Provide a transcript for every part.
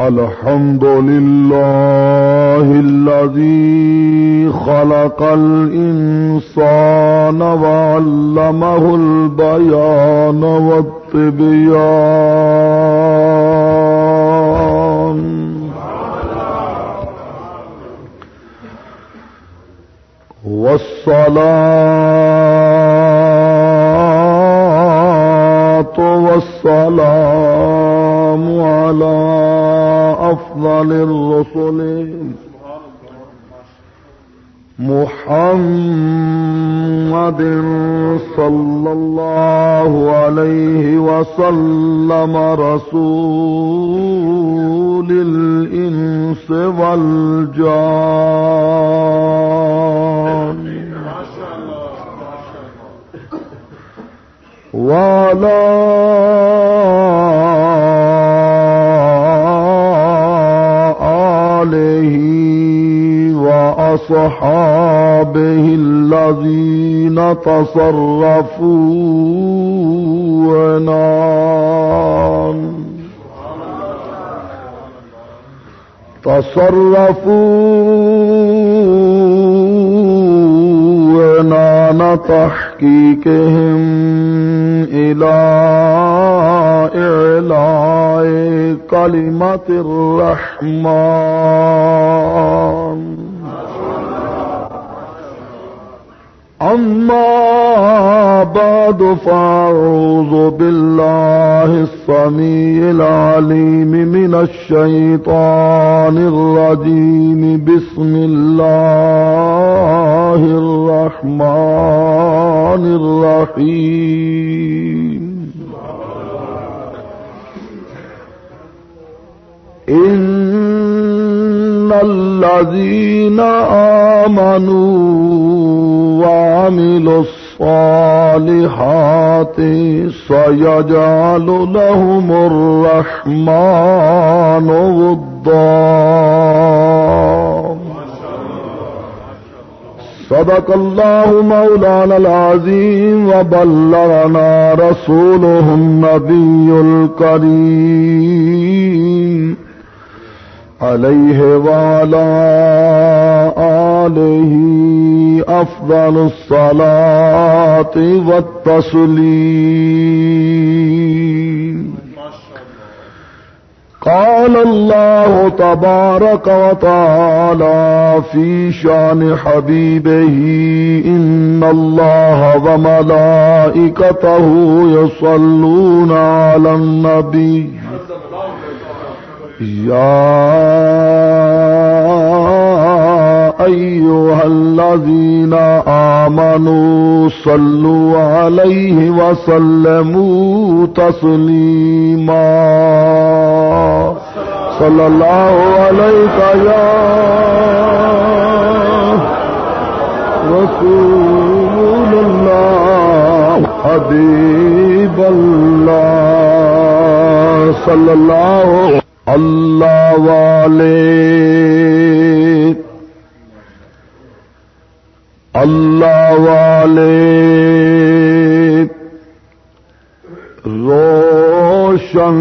الحمد لله الذي خلق الإنسان وعلمه البيان والطبيان والصلاة والسلام على أفضل الرسل. محمد صلى الله عليه وسلم رسول الإنس والجان. وعلى وأصحابه الذين تصرفوا ونام تصرفوا ونان تحقيقهم إلى إعلاء كلمة الرحمن. أما بعد فأعوذ بالله السميع العليم من الشيطان الرجيم. بسم الله الرحمن الرحيم. إن الذين آمنوا وعملوا الصالحات سيجعل لهم الرحمن وضا. صدق الله مولانا العظيم وبلغنا رسوله النبي الكريم. عليه وعلى آله أفضل الصلاة والتسليم. قال الله تبارك وتعالى في شان حبيبه إن الله وملائكته يصلون على النبي. يا أيها الذين آمنوا صلوا عليه وسلموا تسليما. صلى الله عليك يا رسول الله، حبيب الله. صلى الله اللہ والے اللہ والے روشن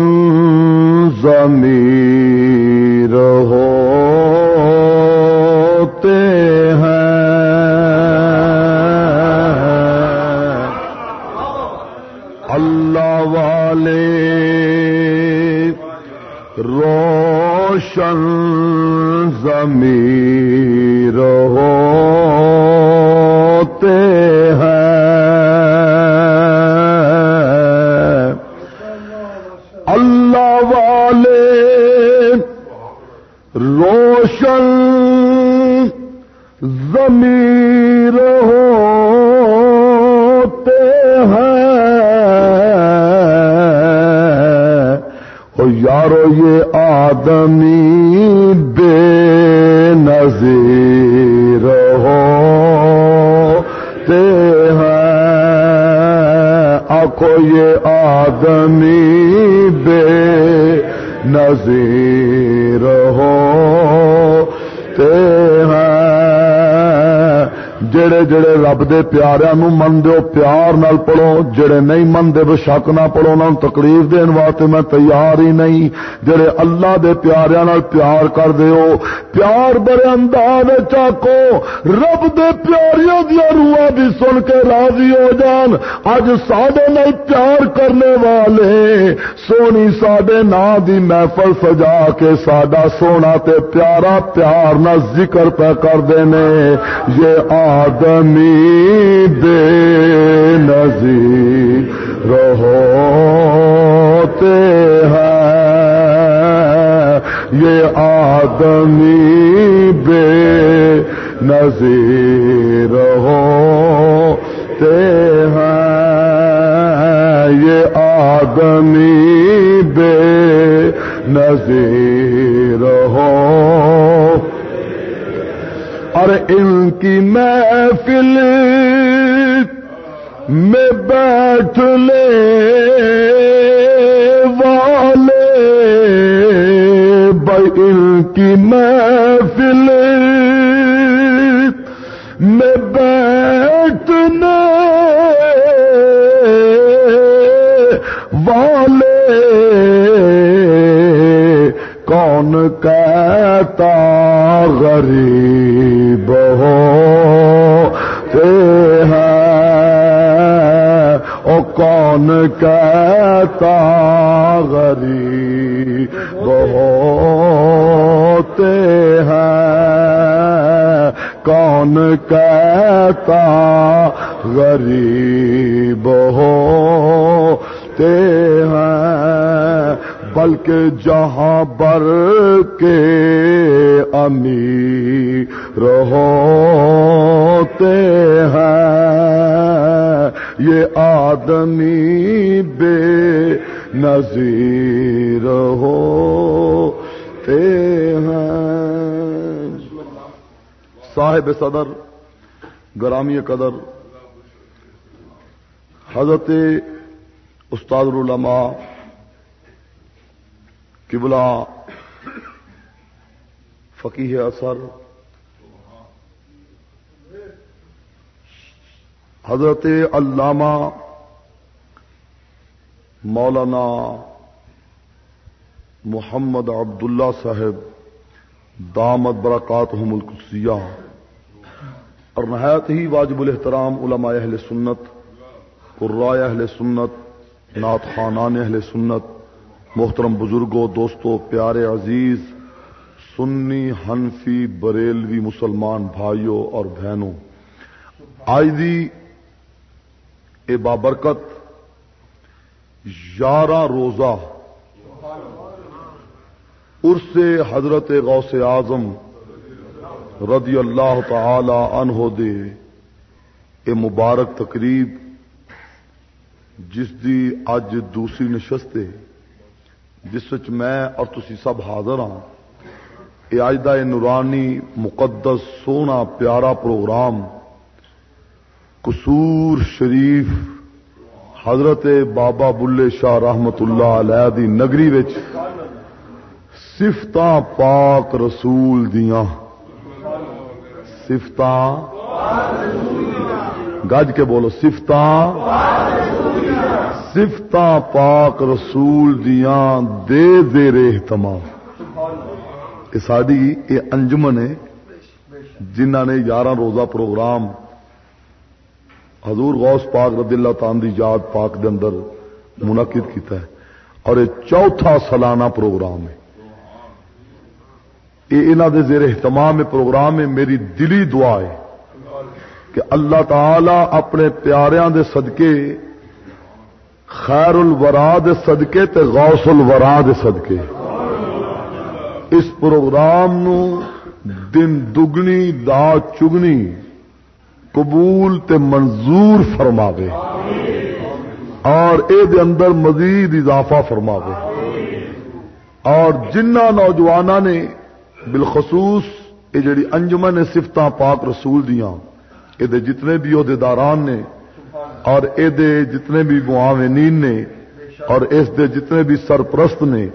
ضمیر ہوتے ہیں اللہ والے روشن زمیر ہوتے آدمی بے نظیر ہوتے ہیں۔ آخو یہ آدمی بے نظیر ہوتے ہیں۔ جڑے جڑے رب دے پیاریاں نو من دیو، پیار نال پڑھو، جڑے نہیں من دے بشک نہ پڑھو، انہاں تکلیف دین واسطے میں تیار ہی نہیں۔ جڑے اللہ دے پیاریاں نال پیار کر دیو، پیار بڑے انداز چاکو رب دے پیاریاں دی روحاں بھی سن کے راضی ہو جان۔ اج ساڈے نال پیار کرنے والے، سونی ساڈے نا دی محفل سجا کے ساڈا سونا تے پیارا پیار نہ ذکر پہ کر دینے۔ یہ آدمی بے نظیر ہوتے ہیں۔ یہ آدمی بے نظیر ہوتے ہیں۔ یہ آدمی بے نظیر ہو اور ان کی محفل میں بیٹھ لے والے۔ بھائی ان کی محفل میں بیٹھنے والے۔ کون کہتا غریب کون کہتا غریب ہوتے ہیں؟ کون کہتا غریب ہوتے ہیں؟ بلکہ جہاں بر کے امی رہوتے ہیں۔ یہ آدمی بے نظیر ہوتے ہیں۔ صاحب صدر، گرامی قدر، حضرت استاد العلماء، قبلہ فقیح اثر حضرت علامہ مولانا محمد عبداللہ صاحب دامت برکات القدسیہ، اور نہایت ہی واجب الاحترام علماء اہل سنت قرائے اہل سنت، نعت خانان اہل سنت، محترم بزرگوں، دوستوں، پیارے عزیز، سنی، حنفی، بریلوی مسلمان بھائیوں اور بہنوں آج دی اے بابرکت، یارہ روزہ۔ عرس حضرت غوث اعظم رضی اللہ تعالی عنہ دے اے مبارک تقریب، جس دی اج دوسری نشست ہے، جس وچ میں اور تسی سب حاضر ہاں۔ یہ اج کا نورانی مقدس سونا پیارا پروگرام قصور شریف حضرت بابا بلے شاہ رحمت اللہ علیہ دی نگری وچ سفت پاک رسول دیاں۔ سفت گج کے بولو سفت سفت پاک رسول دیاں دے دے رے تمام۔ یہ ساری یہ انجمن ہے جنہ نے یارہ روزہ پروگرام حضور غوث پاک رضی اللہ تعالی دی یاد پاک دے اندر منعقد کیتا ہے۔ اور یہ چوتھا سالانہ پروگرام ہے۔ یہ انہوں دے زیر اہتمام پروگرام ہے۔ میری دلی دعا ہے کہ اللہ تعالی اپنے پیاریاں دے صدقے خیر الورا دے صدقے تے غوث الورا دے صدقے۔ اس پروگرام نو دن دگنی دا چگنی۔ قبول تے منظور فرماوے۔ اور اے دے اندر مزید اضافہ فرماوے۔ اور جنہ نوجوانہ نے بالخصوص یہ جڑی انجمن سفت پاک رسول دیاں یہ جتنے بھی عہدیداران نے، اور اے دے جتنے بھی معاونین نے، اور اس دے جتنے بھی سرپرست نے،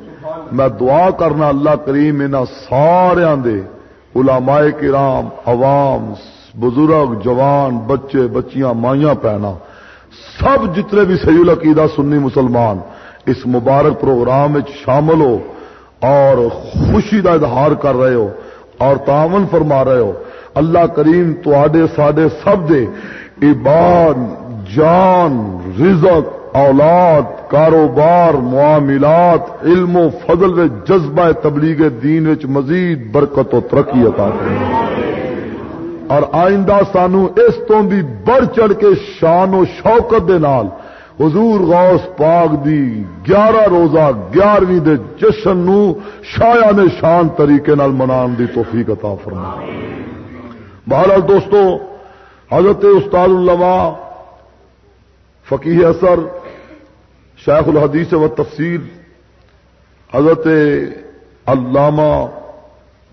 میں دعا کرنا اللہ کریم ان سارا دے علماء کرام، عوام بزرگ، جوان، بچے، بچیاں، مائیاں پہنا سب جتنے بھی سہی العقیدہ سنی مسلمان اس مبارک پروگرام شامل ہو اور خوشی کا اظہار کر رہے ہو اور تعاون فرما رہے ہو، اللہ کریم تے سڈے سب دے عباد جان، رزق، اولاد، کاروبار، معاملات، علم و فضل و جذبہ تبلیغ دین وچ مزید برکت و ترقی عطا کرے اور آئندہ سانو اس تو بھی بڑھ چڑھ کے شان و شوکت دے نال حضور غوث پاک دی گیارہ روزہ گیارہویں دے جشن نو شایا نے شان طریقے نال منان دی توفیق عطا فرما بہرحال دوستو، حضرت استاد الما فقیح اثر شیخ الحدیث و تفسیر حضرت علامہ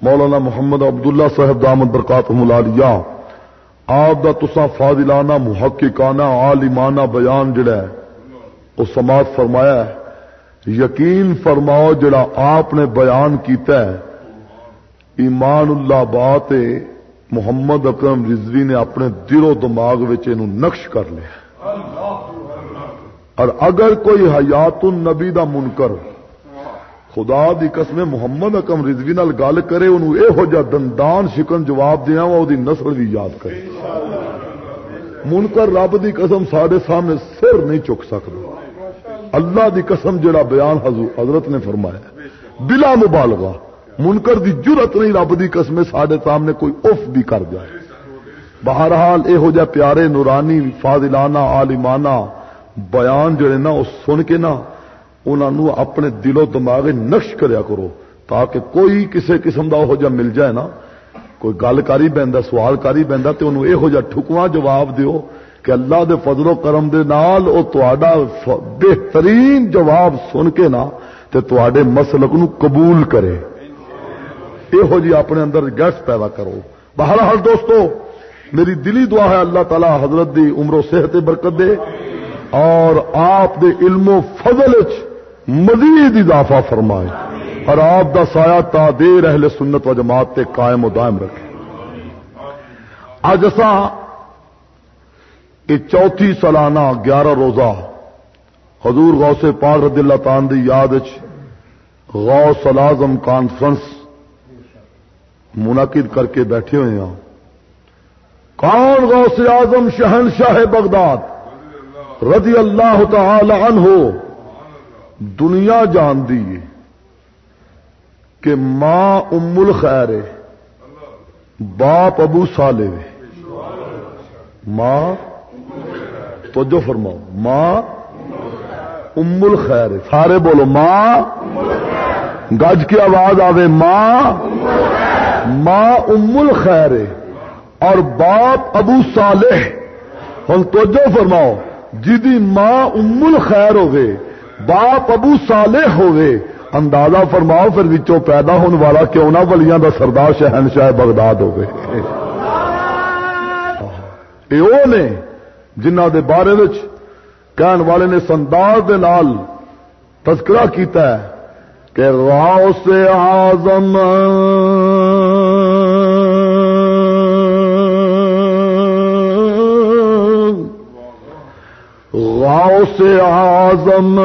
مولانا محمد عبداللہ صاحب دامد برکات ملالیہ آپ دا تسا فاضلانہ، محققانہ، عالمانہ بیان جڑا ہے وہ سماعت فرمایا ہے، یقین فرماؤ جڑا آپ نے بیان کیتا ہے۔ ایمان اللہ بات محمد اکرم رضوی نے اپنے دل و دماغ نقش کر لیا۔ اور اگر کوئی حیات النبی دا منکر خدا دی قسم محمد اکم رضوی نال گل کرے، انہوں اے ہو جا دندان شکن جواب دیا وہ دی نسل بھی یاد کرے۔ منکر رب دی قسم سارے سامنے سر نہیں چک سکتا اللہ دی قسم جڑا بیان حضور حضرت نے فرمایا بلا مبالغہ۔ منکر دی جرت نہیں رب دی قسم سارے سامنے کوئی اف بھی کر جائے بہرحال اے ہو جا پیارے نورانی فاضلانہ، عالمانہ بیان جڑے نا وہ سن کے نا انہوں اپنے دل و دماغ نقش کریا کرو، تاکہ کوئی کسی قسم کا جا مل جائے نا۔ کوئی گل کاری بہن سوال کاری بہن تو انہوں یہو جہ ٹھکواں جواب دیو کہ اللہ دے فضل و کرم دے نال او تہاڈا بہترین جواب سن کے نا تے تواڈے مسلک نو قبول کرے۔ یہو جی اپنے اندر گیس پیدا کرو۔ بہرحال دوستو، میری دلی دعا ہے اللہ تعالی حضرت دی عمر و صحت برکت دے اور آپ دے علم و فضل چ مزید اضافہ فرمائے اور آپ دا سایہ تا دیر اہل سنت و جماعت تے قائم و دائم رکھے اج اسا یہ چوتھی سالانہ گیارہ روزہ حضور غوث پاک رضی اللہ تعالی دی یاد غوث الازم کانفرنس منعقد کر کے بیٹھے ہوئے ہیں۔ کون غوث اعظم شہنشاہ بغداد رضی اللہ تعالی عنہ؟ دنیا جان دی کہ ماں ام الخیر باپ ابو سالے ماں تو جو فرماؤ، ماں ام الخیر سارے بولو، ماں، گج کی آواز آوے، ماں ماں ام الخیر اور باپ ابو صالح ہوں توجہ فرماؤ جی ماں ام الخیر ہوگی باپ ابو صالح ہوئے۔ اندازہ فرماؤ پھر وچوں پیدا ہونے والا کیوں نہ ولیاں دا سردار شہن شاہ بغداد ہوئے۔ یہ نے جنہ دے بارے وچ کہن والے نے سنداز دے نال تذکرہ کیتا ہے کہ راؤ سے آزم غاؤ اعظم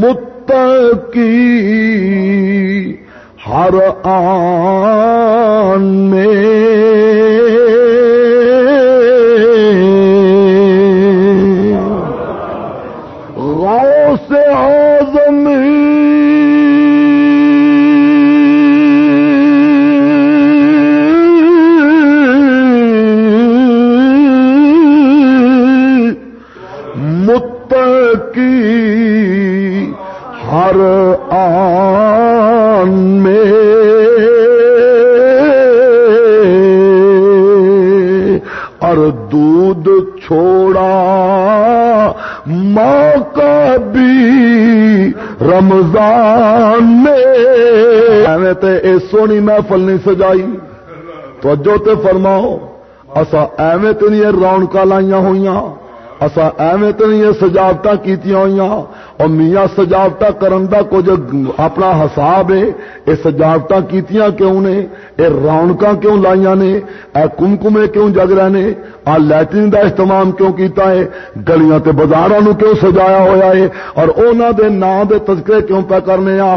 متقی ہر آن میں چھوڑا موقع بھی رمضان میں۔ تے اے سونی محفل نہیں سجائی۔ توجہ تے فرماؤ۔ اسا ایویں تے نہیں رونق لائیاں ہوئی اسا ایویں تے نہیں سجاوٹ کی ہوئی اور میاں سجاوٹ کرن دا کچھ اپنا حساب ہے۔ یہ سجاوٹ کیتیاں کیوں نے؟ یہ رونق کیوں لائیاں نے؟ اے کمکمے کیوں جگ رہے نے؟ آ لٹرین دا اہتمام کیوں کیتا ہے؟ گلیاں تے بازاراں نو کیوں سجایا ہویا ہے؟ اور انہاں دے نام دے تذکرے کیوں پہ کرنے آ؟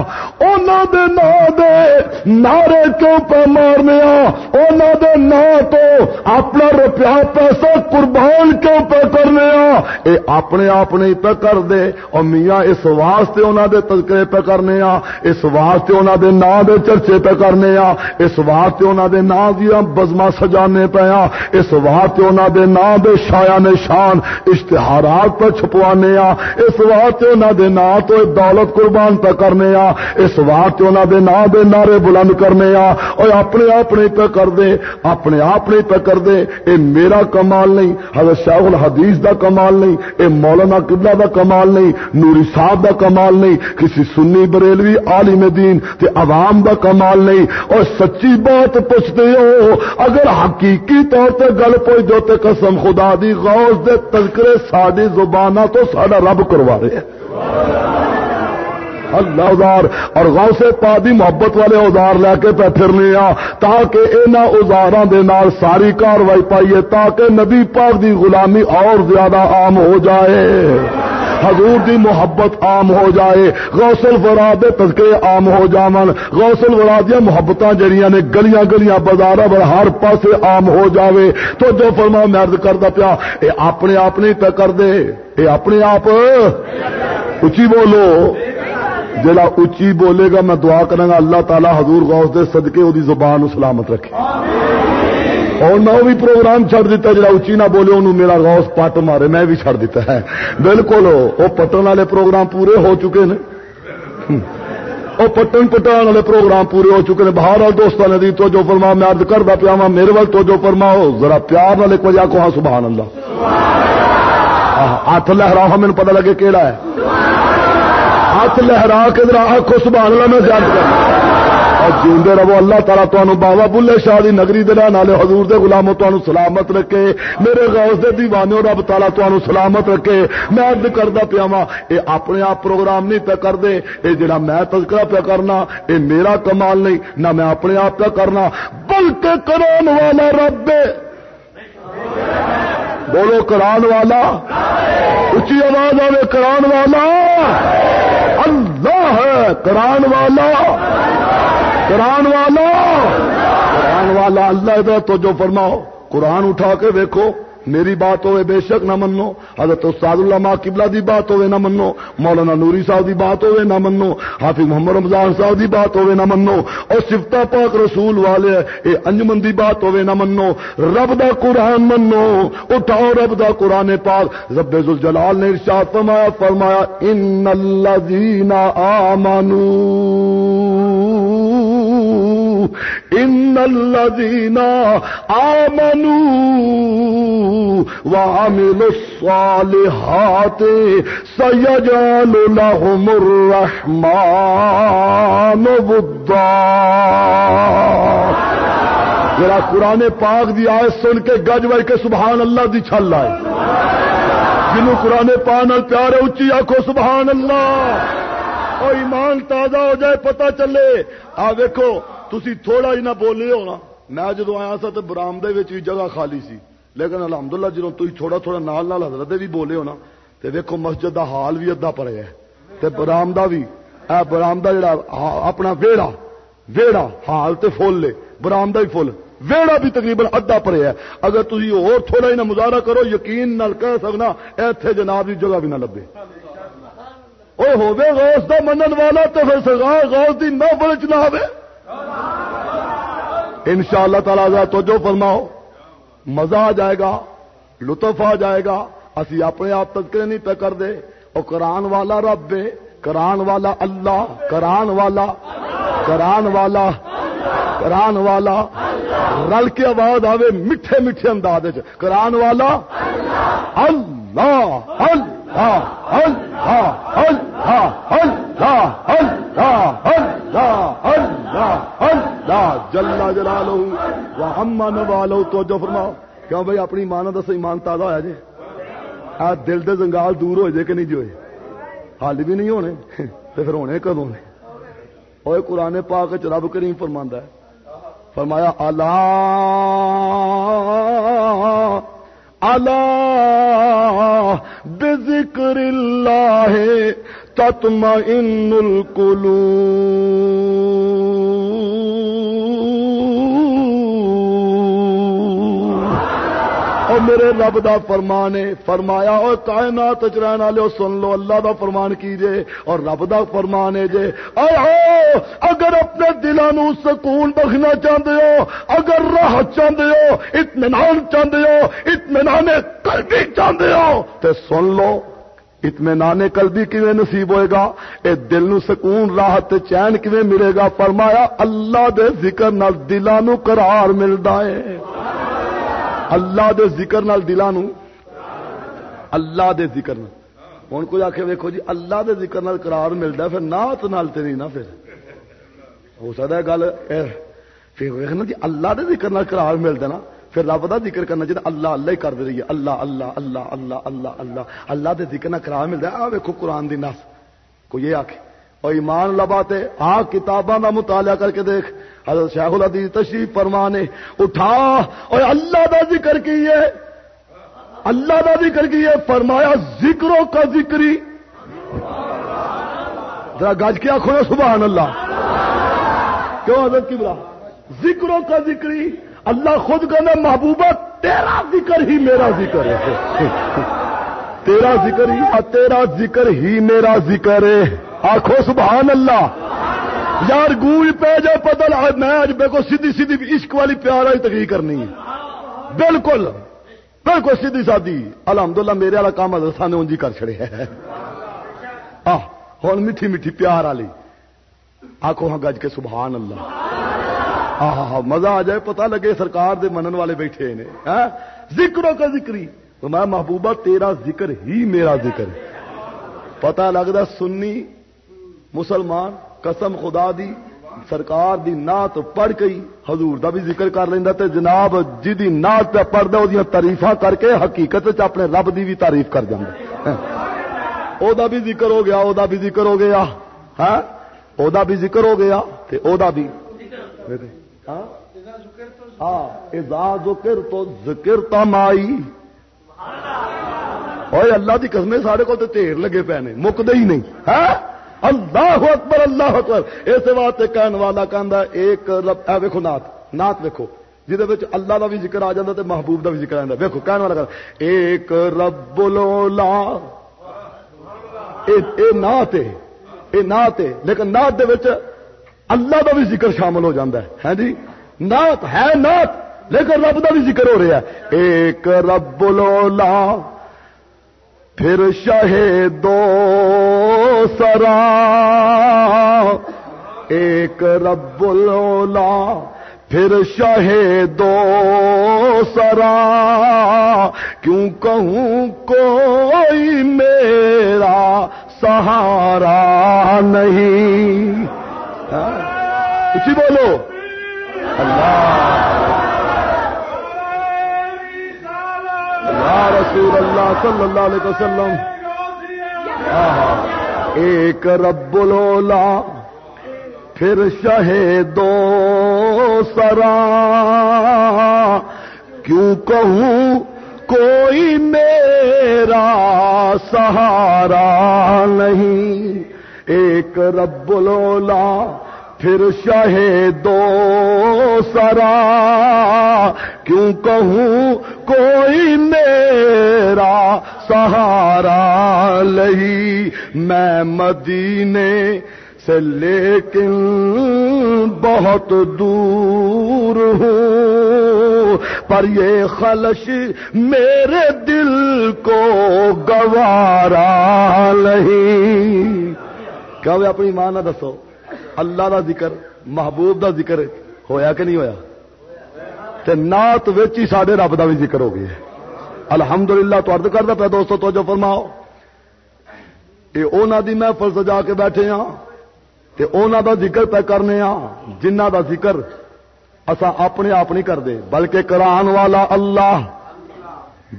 انہاں دے نام دے نعرے کیوں پہ مارنے آ؟ انہاں دے نام تو اپنا روپیہ پیسہ قربان کیوں پہ کرنے اے اپنے آپ اپنے پہ کر دے۔ اور میاں، اس واسطے انہاں دے تذکرے پہ کرنے آ۔ اس واسطے انہاں دے نام دے چرچے پہ کرنے آ۔ اس واسطے انہاں دے نام دیا بزما سجانے پہ آ۔ اس واسطے انہاں دے نام دے شایا نشان اشتہارات پہ چھپوانے آ۔ اس واسطے انہاں دے نام تو دولت قربان پہ کرنے آ۔ اس واسطے انہاں دے نام دے نعرے بلند کرنے آ۔ اور اپنے آپ اپنے پہ کر دے۔ اپنے آپ اپنے پہ کر دے۔ اے میرا کمال نہیں۔ حضرت شاہ الحدیث دا کمال نہیں، اے مولانا قبلہ دا کمال نہیں، نوری صاحب دا کمال نہیں، کسی سنی بریلوی عالم دین تے عوام دا کمال نہیں۔ اور سچی بات پوچھتے ہو، اگر حقیقی طور تے گل پوچھ دو تے قسم خدا دی، غوث دے تذکرے ساری زبانہ تو ساڈا رب کروا رہے ہیں۔ اللہ اوزار، اور غوث سے پادی محبت والے اوزار لے کے پہ پھرنے آ، تاکہ انہاں اوزاراں دے نال ساری کاروائی پائیے، تاکہ نبی پاک دی غلامی اور زیادہ عام ہو جائے۔ حضور دی محبت عام ہو جائے غوثل فراد تذکرے عام ہو جاون۔ غوثل فرادیاں محبتاں جڑیاں نے گلیاں گلیاں بازار پر ہر پاسے عام ہو جاوے۔ تو جو فرما مرد کردا پیا، اے اپنے آپ نہیں پہ کر دے، اے اپنے آپ اچھی بولو۔ جڑا اچھی بولے گا میں دعا کروں گا اللہ تعالی حضور غوث دے صدقے وہ زبان سلامت رکھے۔ اور میں بھی پروگرام چھڑ دیتا جڑا اچھی نہ بولے انہوں میرا غوث پٹ مارے میں بھی چھڑ دیتا ہے۔ بالکل وہ پٹن والے پروگرام پورے ہو چکے ہیں وہ پٹن پٹان والے پروگرام پورے ہو چکے ہیں باہر اور دوستوں نے دی تو جو فرما میں ارد کردا پیا وا میرے ول تو جو فرماؤ ذرا پیار والے کو جا کو ہاں سبحان اللہ۔ ہاتھ لہرا میرے پتہ لگے کہڑا ہے۔ ہاتھ لہرا کے ذرا آخو سبحان اللہ میں یاد کر اور جیندے رہو، اللہ تعالیٰ تمہوں بابا بلے شاہ دی نگری دے نالے حضور دے غلاموں تمہوں سلامت رکھے۔ میرے غوث دے دیوانے رب تعالیٰ تمہوں سلامت رکھے۔ میں عرض کردا پیا وا اے اپنے آپ پروگرام نہیں پہ کر دے اے جڑا میں تذکرہ پہ کرنا، اے میرا کمال نہیں، نہ میں اپنے آپ پہ کرنا۔ بلکہ کرون والا رب دے بولو کران والا اچھی آواز آئے کران والا۔ اللہ ہے کران والا۔ کران والا۔ کران والا، اللہ ہے تو جو فرماؤ۔ قرآن اٹھا کے دیکھو میری بات ہوئے بے شک نہ منو۔ حضرت استاد اللہ ماں قبلہ دی بات ہوئے نہ منو۔ مولانا نوری صاحب دی بات ہوئے نہ منو۔ حافظ محمد رمضان صاحب دی بات ہوئے نہ منو۔ اور سفتا پاک رسول والے، اے انجمن دی بات ہوئے نہ منو۔ رب دا قرآن منو۔ اٹھاؤ رب دا قرآن پاک۔ رب الجلال نے ارشاد فرمایا فرمایا، ان الذین آمنو ان الذين امنوا وعملوا الصالحات سيجعل لهم الرحمن ودا میرا قرآن پاک دی آئے سن کے گج بھائی کے سبحان اللہ دی چھل آئے جنہوں قرآن پاک نال پیار ہے اچھی آخو سبحان اللہ اور ایمان تازہ ہو جائے پتہ چلے آ دیکھو تھی تھوڑا ہی بولے ہونا۔ میں جدو آیا سا تو برامدے بھی جگہ خالی سی۔ لیکن الحمدللہ جدو تھی تھوڑا تھوڑا نال نال حضرت بھی بولے ہونا تو دیکھو مسجد دا حال بھی ادا پڑے ہے۔ تے برامدہ بھی اے برامدہ جڑا اپنا ویڑا ویڑا حال تے فل لے۔ برامدہ بھی فل۔ ویڑا بھی تقریباً ادا پڑے ہے۔ اگر تھی اور تھوڑا ہی نہ مظاہرہ کرو، یقین نال کہہ سکنا، ایتھے جناب کی جگہ بھی نہ لبے۔ وہ ہوگی غوث دا منن والا تو پھر سرکار غوث دی محفل چ نہ ہوئے ان شاء اللہ تعالی تو جو فرماؤ۔ مزہ آ جائے گا، لطف آ جائے گا۔ اسی اپنے آپ تذکرے نہیں پہ کر دے۔ اور کران والا رب کران والا اللہ کران والا کران والا کران والا۔ رل کے آواز آوے میٹھے میٹھے انداز کران والا اللہ اللہ۔ جلا جلا لو وہ ہم من والو تو جو فرماؤ کیوں بھائی اپنی مان دس ایمان تازہ ہوا جی؟ آ دل دے زنگال دور ہو جائے کہ نہیں جی جو حال بھی نہیں ہونے تو پھر ہونے کدوں نے؟ اور قرآن پاک رب کریم فرما ہے۔ فرمایا، اللہ اللہ تتم ذکر اللہ تطمئن اور میرے رب دا فرمان ہے، فرمایا، اور کائنات رہن والے سن لو، اللہ دا فرمان کیجے اور رب دا فرمان ہے جے۔ آؤ اگر اپنے دلوں سکون بخنا چاہتے ہو، اگر راہ چاہتے ہو، اطمینان چاہتے ہو، اطمینان قلبی چاہتے ہو تو سن لو، اطمینان قلبی کیویں نصیب ہوئے گا؟ اے دل نو سکون، راحت، چین کیویں ملے گا؟ فرمایا، اللہ دے ذکر نال دلانو قرار ملدا ہے۔ اللہ دے ذکر نال دلانو۔ اللہ دے ذکر نال۔ ہوں کوئی آخ ویکو جی اللہ دے ذکر نال قرار ملتا پھر نات نال تے نہیں نا پھر۔ ہو سکتا ہے گل پھر ویکنا جی اللہ دے ذکر نال قرار ملتا نا، پھر رب دا ذکر کرنا چاہیے اللہ اللہ ہی کرتے رہیے اللہ اللہ اللہ اللہ اللہ اللہ اللہ دے ذکر نال قرار ملتا ہے۔ آ ویکو قرآن دی نس۔ کوئی یہ آخ اور ایمان لباتے آ کتاباں کا مطالعہ کر کے دیکھ۔ حضرت شیخ الحدیث تشریف فرمانے، اٹھا، اور اللہ دا ذکر کیے۔ اللہ دا ذکر کیے، فرمایا ذکروں کا ذکری ذرا گج کیا کھولو سبحان اللہ۔ کیوں حضرت کی بلا ذکروں کا ذکری اللہ خود کہنا، محبوبہ، تیرا ذکر ہی میرا ذکر ہے۔ تیرا ذکر ہی تیرا ذکر ہی میرا ذکر ہے۔ آخو سبحان اللہ۔ یار گوئی پہ جائے پتا میں کو سیدھی سیدھی عشق والی پیار والی تقریر کرنی ہے۔ بالکل بالکل سیدھی سادی۔ الحمدللہ میرے والا کام حضرت نے انجی کر چڑے ہوں میٹھی میٹھی پیار والی۔ آخو ہاں گج کے سبحان اللہ۔ ہاں ہاں مزہ آ جائے پتا لگے سرکار دے منن والے بیٹھے نے۔ ذکروں کا ذکری تو میں محبوبہ، تیرا ذکر ہی میرا ذکر پتا لگتا سنی مسلمان، قسم خدا دی، سرکار دی نات پڑھ گئی حضور دا بھی ذکر کر لینا تے جناب جی نات پہ پڑھتا وہ تاریف کر کے حقیقت اپنے رب دی بھی تعریف کر جائے ہاں۔ او دا بھی ذکر ہو گیا، او دا بھی ذکر ہو گیا۔ ہاں۔ او دا بھی ذکر ہو گیا تے او دا بھی۔ ہاں۔, ہاں۔ ذکر تو ذکر تمائی اور اللہ کی قسمیں سارے کو ڈھیر لگے پے نے مکتے ہی نہیں۔ ہے اللہ اکبر اللہ اکبر۔ اس واسطے کہن والا کہندا ایک رب، اے ویکھو نات نات ویکھو۔ جہد اللہ دا بھی ذکر آ جاتا تے محبوب دا بھی ذکر آ جاتا ویکھو، کہن والا کہ ایک رب لولا۔ اے نات ہے، اے نات ہے۔ لیکن نات دے وچ اللہ دا بھی ذکر شامل ہو جاتا ہے۔ ہیں جی؟ نات ہے نات لیکن رب دا بھی ذکر ہو رہا ہے۔ ایک رب لولا۔ پھر دو سرا، ایک رب الولا پھر دو سرا۔ کیوں کہوں کوئی میرا سہارا نہیں؟ ہاں؟ اسی بولو۔ اللہ۔ صلی اللہ علیہ وسلم۔ ایک رب لولا پھر دو سرا۔ کیوں کہوں کوئی میرا سہارا نہیں؟ ایک رب لولا پھر شاہ دو سرا کیوں کہوں کوئی میرا سہارا لئی میں مدینے سے لیکن بہت دور ہوں پر یہ خلش میرے دل کو گوارا نہیں کیا اپنی ماں نہ دسو۔ اللہ دا ذکر، محبوب دا ذکر ہویا کہ نہیں ہویا؟ تے نات وچ ہی ساڈے رب دا بھی ذکر ہو گیا الحمدللہ، تو عرض کردا پیا دوستو، توجہ فرماؤ۔ اے اونا دی محفل سجا کے بیٹھے ہاں تے اونا دا ذکر پہ کرنے ہاں جنہ دا ذکر اسا اپنے آپ نہیں کردے، بلکہ کران والا اللہ۔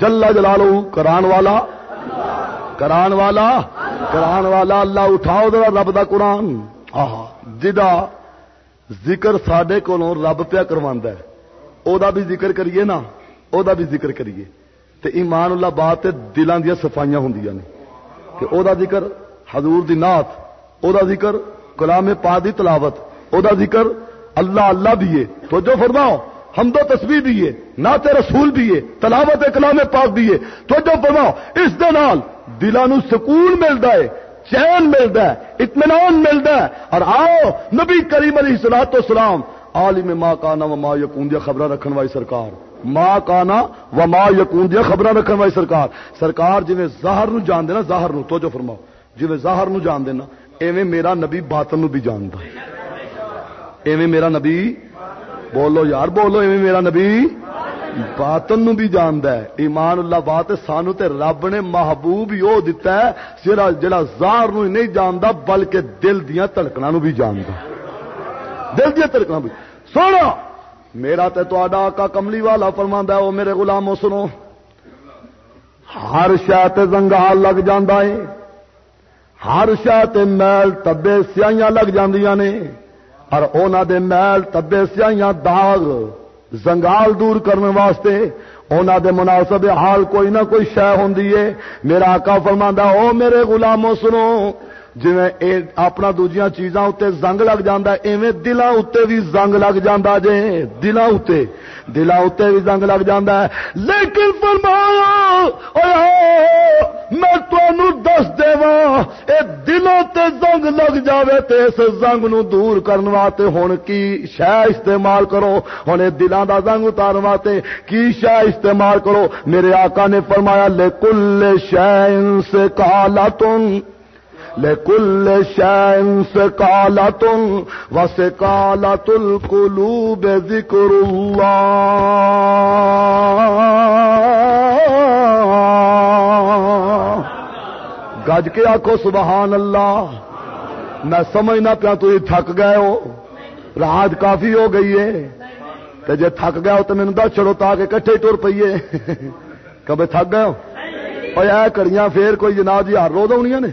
جل جلالہ کران والا کران والا، قرآن والا اللہ، اٹھاؤ ذرا رب دا قرآن۔ جا ذکر سڈے کو رب پیا کروا او دا بھی ذکر کریے نا او دا بھی ذکر کریے۔ تے ایمان اللہ بات دلان دیا صفائیاں ہوں نے۔ کہ او دا ذکر حضور دی نات او دا ذکر کلام پا دی تلاوت او دا ذکر اللہ اللہ بھی ہے۔ تو جو فرماؤ، ہم دو تصویر بھی نات رسول بھی ہے، تلاوت کلام پاک بھی ہے۔ تو جو فرماؤ، اس دے نال دلانو سکون ملتا ہے۔ چین ملتا ہے، اطمینان ملتا ہے۔ اور آؤ، نبی کریم علیہ سلاط و سلام عالم ماں کانا و ماں یقون دیا خبر رکھنے والی سرکار۔ ماں کانا و ماں یقون دیا خبر رکھنے والی سرکار۔ سرکار جی ظاہر نو جان دینا، ظاہر نو تو جو فرماؤ۔ جی ظاہر نو جان دینا، ایویں میرا نبی باطن نو بھی جانتا ایویں میرا نبی، بولو یار، بولو، ایویں میرا نبی باطن نو بھی جاندا ہے۔ ایمان اللہ بات سانو تے رب نے محبوب ہی او دتا ہے جڑا جڑا ظاہر نو نہیں جاندا، بلکہ دل دیاں دھڑکناں نو بھی جاندا۔ دل دیاں دھڑکناں بھی۔ سونا میرا تے تہاڈا آقا کملی والا فرماندا ہے، او میرے غلامو سنو۔ ہر شے تے زنگال لگ جاندا ہے۔ ہر شے تے میل تبے سیاہیاں لگ جاندیاں نے۔ اور اونا دے میل تبے سیاہیاں داغ۔ زنگال دور کرنے واسطے، اونا دے مناسب حال کوئی نہ کوئی شہ ہوں میرا آقا فرماندا، او میرے غلاموں سنو جی اپنا دوجیاں چیزاں اتنے زنگ لگ جاندہ ایویں دلوں اتنے بھی زنگ لگ جاندہ جے دلوں اتنے دلوں اتنے بھی زنگ لگ جاندہ ہے۔ لیکن فرمایا میں تمہوں دس دے اے دلوں تے زنگ لگ جاوے تے اس زنگ نو دور کرنے واسطے ہن کی شے استعمال کرو؟ ہن دلاں دا زنگ اتار واسطے کی شے استعمال کرو؟ میرے آقا نے فرمایا، لے کل شے سے کالا تم لکل شین سے کالا تم و سے کالا تل کلو بے ذکر گج کے آخو سبحان اللہ۔ میں سمجھنا پیا تو تھک گئے ہو۔ رات کافی ہو گئی ہے۔ تو جے تھک گیا ہو تو مینو دس چڑو تاکہ کٹھے ٹر پیے کبھی تھک گئے ہو؟ اور یہ کڑیاں پھر کوئی جناب جی ہر روز آنیا نے۔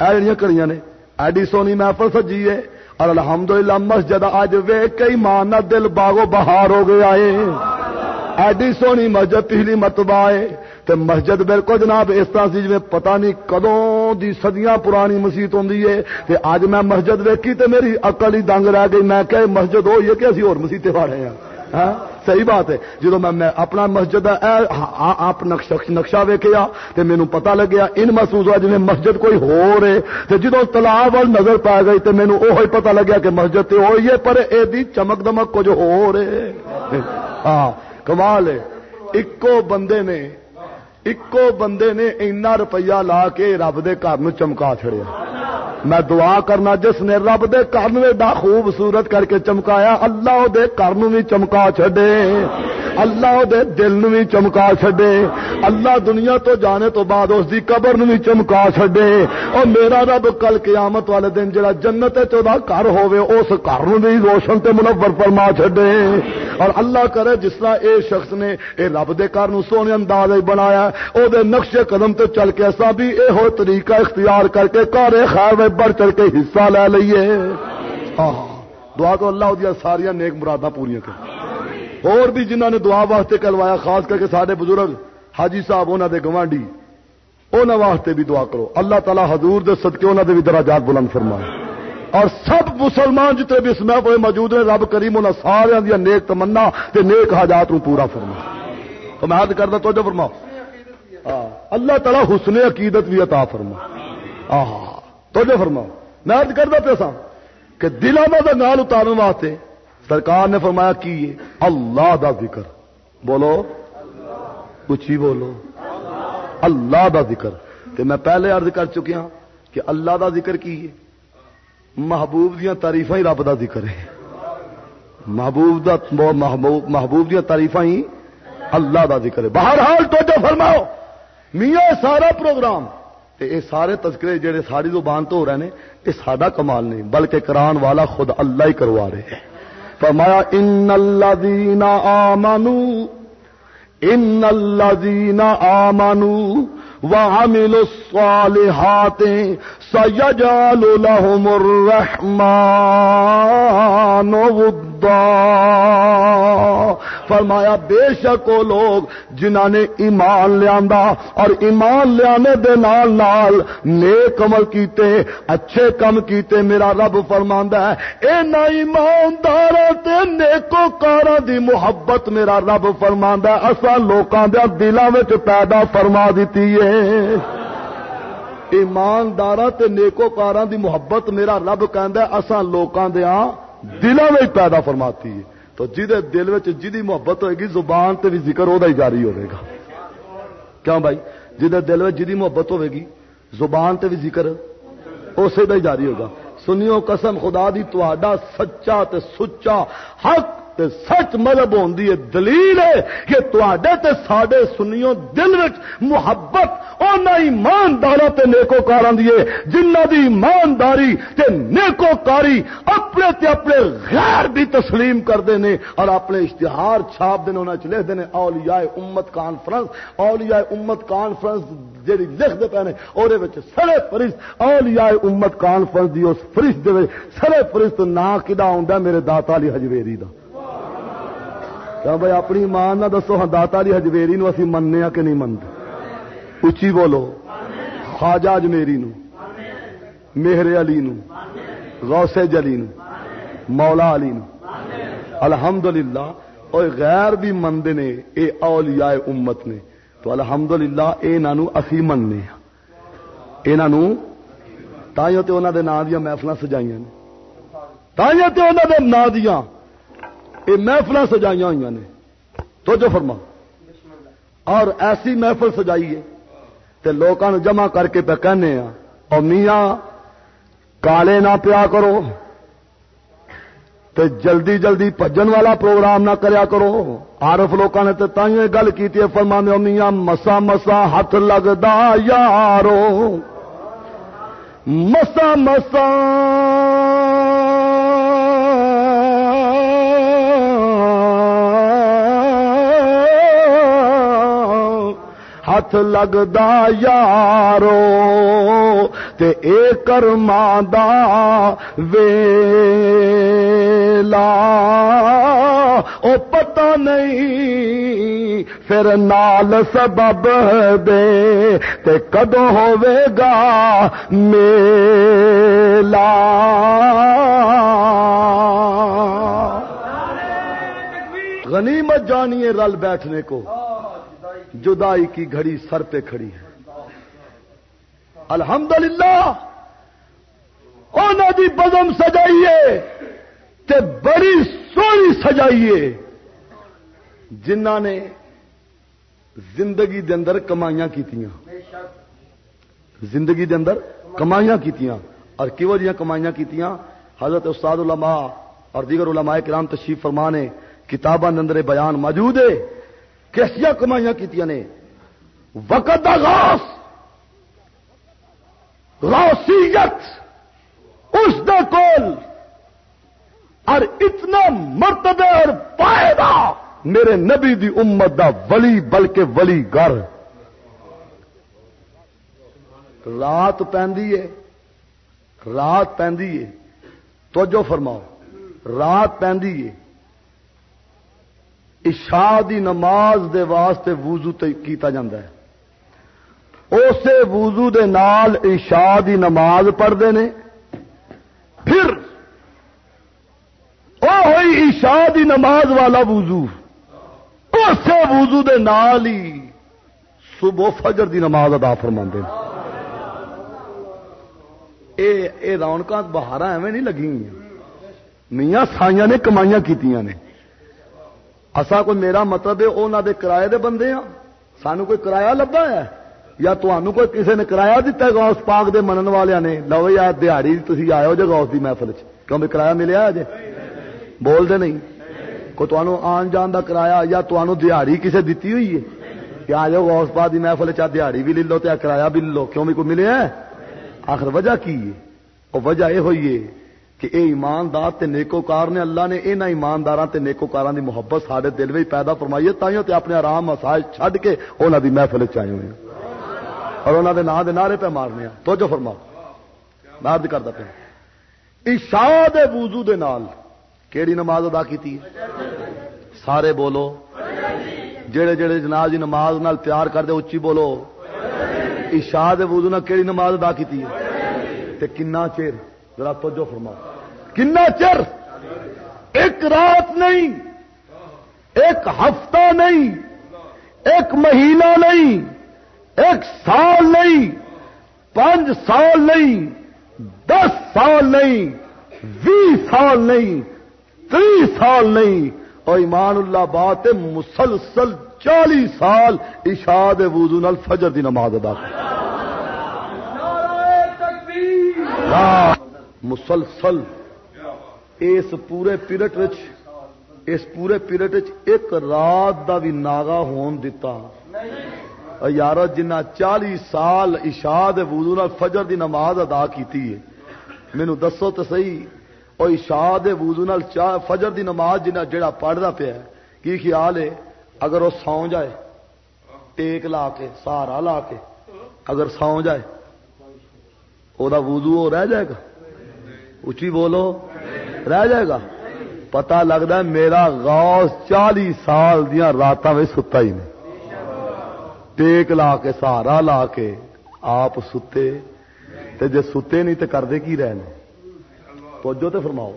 جہیا کڑیاں نے۔ ایڈی سونی محفل سجی ہے۔ اور الحمدللہ مسجد اج ویک کئی مان دل باغو بہار ہو گیا ہے۔ ایڈی سونی مسجد پچھلی مرتبہ ہے۔ تے مسجد بالکل جناب اس طرح سی جی پتہ نہیں کدوں دی صدیاں پرانی مسیت ہوندی ہے۔ تے اج میں مسجد ویکھی تے میری عقل ہی دنگ رہ گئی۔ میں کہ مسجد ہوئی ہے کہ اسی اور مسیتے واڑے ہیں؟ ہاں؟ صحیح بات ہے۔ جدو میں اپنا مسجد ہاں، ہاں، آپ نقشہ ویکیا تو مینو پتا لگیا، ان محسوس ہوا جی مسجد کوئی ہو رہے جدو تلاب وال نظر پا گئی تو مینو وہ پتا لگیا کہ مسجد تو ہوئی ہے، پر یہ چمک دمک کچھ ہو رہے ہاں کمال ہے۔ ایکو بندے نے ایکو بندے نے اینا روپیہ لا کے رب دے گھر چمکا چڑیا میں دعا کرنا جس نے رب دے کرن دا خوبصورت کر کے چمکایا، اللہ دے کرن بھی چمکا چھڈے۔ اللہ دے دل نو بھی چمکا چھڈے۔ اللہ دنیا تو جانے تو بعد اس دی قبر نو بھی چمکا چھڈے۔ اور میرا رب کل قیامت والے دن جڑا جنت چودہ گھر ہوے اس گھر نو روشن تے منور فرما چھڈے۔ اور اللہ کرے جس طرح اے شخص نے اے رب دے گھر نو سونے انداز بنایا او دے نقش قدم تے چل کے ایسا بھی اے طریقہ اختیار کر کے گھر خیر میں بڑھ چڑھ کے حصہ لے لیے دعا تو اللہ دیا ساریا نیک مرادہ پوریا کر اور بھی جنہ نے دعا واسطے کروایا خاص کر کے سارے بزرگ حاجی صاحب انہوں دے گوانڈی انہوں واسطے بھی دعا کرو۔ اللہ تعالیٰ حضور دے صدقے انہوں دے بھی دراجات بلند فرمائے۔ اور سب مسلمان جتنے بھی اس محفل موجود ہیں، رب کریم انہوں سارے دیا نیک تمنا تے نیک حاجات پورا فرما تو میں حد کرتا تو جو فرماؤ۔ اللہ تعالیٰ حسن عقیدت بھی عطا فرما۔ آہا توجہ فرماؤ میں ارد کرتا پیا سا کہ دلوں کا نال اتارنے واسطے سرکار نے فرمایا کی اللہ دا ذکر۔ بولو۔ کچھ ہی بولو۔ اللہ دا ذکر۔ تو میں پہلے ارد کر چکیا ہاں کہ اللہ دا ذکر کی ہے؟ محبوب دیا تاریفا ہی رب دا ذکر ہے۔ محبوب دا محبوب دیا تاریفا ہی اللہ دا ذکر ہے۔ بہرحال تو فرماؤ۔ میاں سارا پروگرام۔ یہ سارے تذکرے جہے ساری زبان تو ہو رہے ہیں یہ سڈا کمال نہیں، بلکہ کران والا خود اللہ ہی کروا رہے ہیں۔ فرمایا ان اللہ دینا آمانو ان اللہ دینا آمانو وعملوا الصالحات سيجعل لهم الرحمن ودا فرمایا، بے شک وہ لوگ جنہ نے ایمان لیا اور ایمان لیا دے نال نال نیک عمل کیتے، اچھے کم کیتے، میرا رب فرما ہے اے نا ایماندار تے نیکو کارا دی محبت میرا رب فرما اصا لوکاں دیا دلوں میں پیدا فرما دیتی ہے۔ ایماندار تے نیکو کارا دی محبت میرا رب کہ اصا لوکاں دیا ہاں دلوں میں پیدا فرماتی ہے۔ تو جہے دل جی محبت ہوئے گی، زبان تے بھی ذکر وہ جاری ہوئے گا۔ کیوں بھائی؟ جہے دل میں جی محبت ہوئے گی، زبان تے بھی ذکر اسی کا ہی جاری ہوگا سنیو قسم خدا دی تا سچا تے سچا حق تے سچ مذہب ہوندی ہے دلیل ہے کہ تواڈے تے ساڈے سنیو دل وچ محبت اونا ایماندار تے نیکوکاراں دی ہے۔ جنہاں دی ایمانداری تے نیکوکاری اپنے تے اپنے غیر بھی تسلیم کردے نے اور اپنے اشتہار چھاپ دے انہاں چ لکھ دے نے، اولیاء امت کانفرنس، اولیاء امت کانفرنس جیڑی لکھ دے پے نے، اورے سڑے فرشت، اولیاء امت کانفرنس دی اس فرشت دے سڑے فرشت نا کدا ہوندا میرے داتا علی حجویری دا۔ کیا بھائی اپنی ماں نہ دسو ہاں داتا علی حجویری نو اسی مننے کہ نہیں منتے؟ اچھی بولو۔ خواجہ اجمیری نو، مہر علی نو، غوث جلی نو، مولا علی نو۔ الحمدللہ اور غیر بھی مند نے، اے اولیاء امت نے۔ تو الحمدللہ اے نانو اسی مننے ہاں اے نانو تائیوں تے انہاں دے نام دیا محفلاں سجائیاں نے۔ تائیوں تے انہاں دے نام دیا یہ محفل سجائی ہوئی نے۔ تو جو فرما۔ اور ایسی محفل سجائیے تے لوگوں جمع کر کے پہ کہنے ہیں اور میاں، کالے نہ پیا کرو تے جلدی جلدی بجن والا پروگرام نہ کریا کرو۔ آرف لوگوں نے تو گل کی فرما میاں، مسا مسا ہاتھ لگتا یارو۔ مسا مسا ہاتھ لگتا یارو، تے اے کرما دا ویلا۔ او پتہ نہیں پھر نال سبب دے، تے کدو ہوے گا میلا۔ غنیمت جانیے رل بیٹھنے کو۔ جدائی کی گھڑی سر پہ کھڑی ہے۔ الحمدللہ۔ للہ دی بزم سجائیے۔ تے بڑی سونی سجائیے۔ جنہ نے زندگی دے اندر کمائیاں کیتیاں۔ زندگی دے اندر کمائیاں کیتیاں۔ اور کیوں جہاں کمائیاں کیتیاں؟ حضرت استاد علماء اور دیگر علماء کرام تشریف فرمانے، کتاباں اندر بیان موجود ہے۔ کیسیا کمائیاں کی نے؟ وقت غوث، غوثیت، اس دے کول۔ اور اتنا مرتبہ اور فائدہ میرے نبی دی امت دا ولی بلکہ ولی گر رات ہے، رات پی توجہ فرماؤ، رات ہے۔ عشاء دی نماز دے واسطے وضو کیتا جاندہ ہے۔ اسے وضو دے نال عشاء دی نماز پڑھتے نے۔ پھر او ہوئی عشاء دی نماز والا وضو۔ اسے وضو دے نال ہی صبح فجر دی نماز ادا فرما اے رونق بہار ایویں نہیں لگی میاں سائیاں نے کمائیاں کیتیاں نے۔ اصا کوئی میرا مطلب ہے وہ کرایہ دے بندے ہاں۔ سانو کوئی کرایہ لبا ہے؟ یا تمہوں کسی نے کرایہ دتا ہے گوس پاک دے منن والے نے؟ لو یا دیہڑی تھی آئے ہو جی گوس کی محفل کیوں بھی کرایہ ملیا اجے؟ بول دے نہیں۔ کوئی تمہوں آن جان دا کرایہ یا تمہوں دیہڑی کسی دیتی ہوئی ہے؟ کہ آ جاؤ گوس پاک کی محفل چاہ دیہڑی بھی لے لو تو کرایہ بھی لے لو۔ کیوں بھی کوئی ملے آخر وجہ کی ہے؟ وجہ یہ ہوئی ہے کہ اے ایماندار تے نیکوکار نے اللہ نے انہاں ایمانداراں تے نیکوکاراں دی محبت سارے دل وچ پیدا فرمائی ہے، تائیوں تے اپنے آرام مساج چھڈ کے انہاں دی محفل وچ آئے ہوئے اور انہوں نے نام دے نعرے پہ مارنے تو جو فرما میں کرتا پہ اشاد وضو دے نال کیڑی نماز ادا کی سارے بولو۔ جڑے جڑے جناب جی نماز نال پیار کر دے اچھی بولو اشاد وضو نال کیڑی نماز ادا کی کنا چیر؟ ذرا توجہ فرما۔ کنا چر؟ ایک رات نہیں ایک ہفتہ نہیں ایک مہینہ نہیں ایک سال نہیں پانچ سال نہیں دس سال نہیں بیس سال نہیں تی سال نہیں۔ اور ایمان اللہ بات مسلسل چالیس سال اشاد وضو نال فجر دی نماز ادا مسلسل۔ اس پورے پیریڈ اس پورے پیریڈ ایک رات دا بھی ناگا ہون دتا۔ یار جنہ چالی سال اشاد وضو فجر دی نماز ادا کی مینو دسو تو سی وہ اشاد وضو فجر دی نماز جنہ جڑا پڑھتا پیا کی خیال ہے؟ اگر وہ سو جائے، ٹیک لا کے، سہارا لا کے، اگر سو جائے وہ وضو رہ جائے گا۔ اچھی بولو۔ رہ جائے گا۔ پتا لگتا میرا غوث چالی سال دیا رات میں ستا ہی نہیں۔ ٹیک لا کے، سہارا لا کے آپ ستے۔ تے جے ستے نہیں تے کردے کی رہنے توجہ تے فرماؤ۔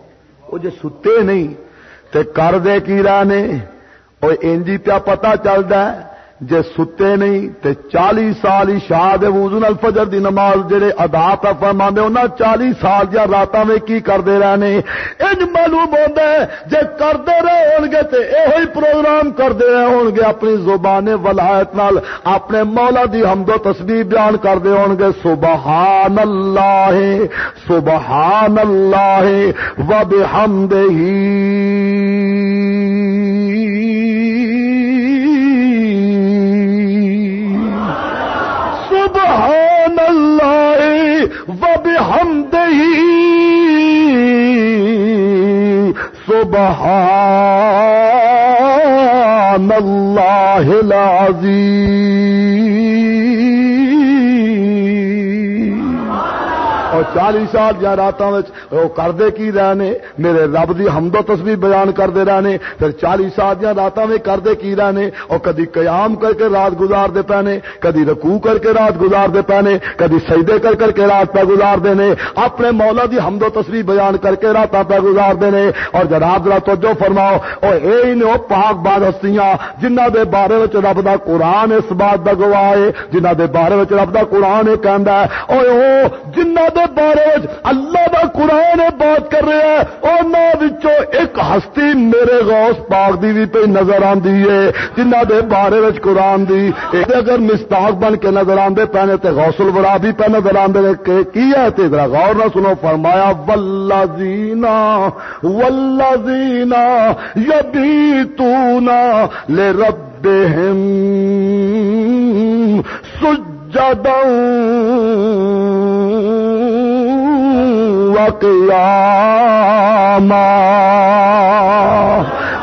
وہ جے ستے نہیں تے کردے کی رہنے وہ انجی پیا پتا چلتا ہے۔ جے ستے نہیں تے چالی سال شاد وضو الفجر دی نماز جڑے ادا پہ فرما انہاں چالی سال یا رات میں کی کرتے رہنے؟ انج معلوم ہوتا ہے، جے کرتے رہے ہون گے تے یہ پروگرام کرتے رہے ہون گے، اپنی زبان ولایت نال، اپنے مولا دی حمد و تسبیح بیان کرتے ہون گے، سبحان اللہ سبحان اللہ، و وب ہم دہی سبحان اللہ العظیم اور چالیس سال یا رات کرتے کی رہنے؟ میرے رب دی حمد و تصویر بیان کرتے رہنے۔ پھر چالیس سال یا رات میں کرتے کی رہنے؟ اور کدی قیام کر کے رات گزارتے پینے، کدی رکوع کر کے رات گزارتے پینے، کدی سجدے کر کر کے رات پہ گزار دینے اپنے مولا دی حمد و تصویر بیان کر کے رات پہ گزار دینے اور جناب ذرا توجہ فرماؤ اور اے نے او پاک باد ہستیاں جنہ دے بارے وچ رب دا قرآن اس بات دا گواہ ہے جنہ دے بارے وچ رب دا قرآن کہندا ہے اوے او جنہ دے بارے اللہ دا قرآن بات کر رہا ہے۔ اور رہے ہیں ایک ہستی میرے غوث پاک دی بھی پہ نظر آندی ہے جنہ دے بارے وچ قرآن دی۔ اگر مستاق بن کے نظر آندے پہنے تے غوث البرا بھی پہ نظر آندے کہ کی ہے تے؟ ذرا غور نہ سنو، فرمایا والذینا والذینا یبیتونا لربہم سجداں قیاما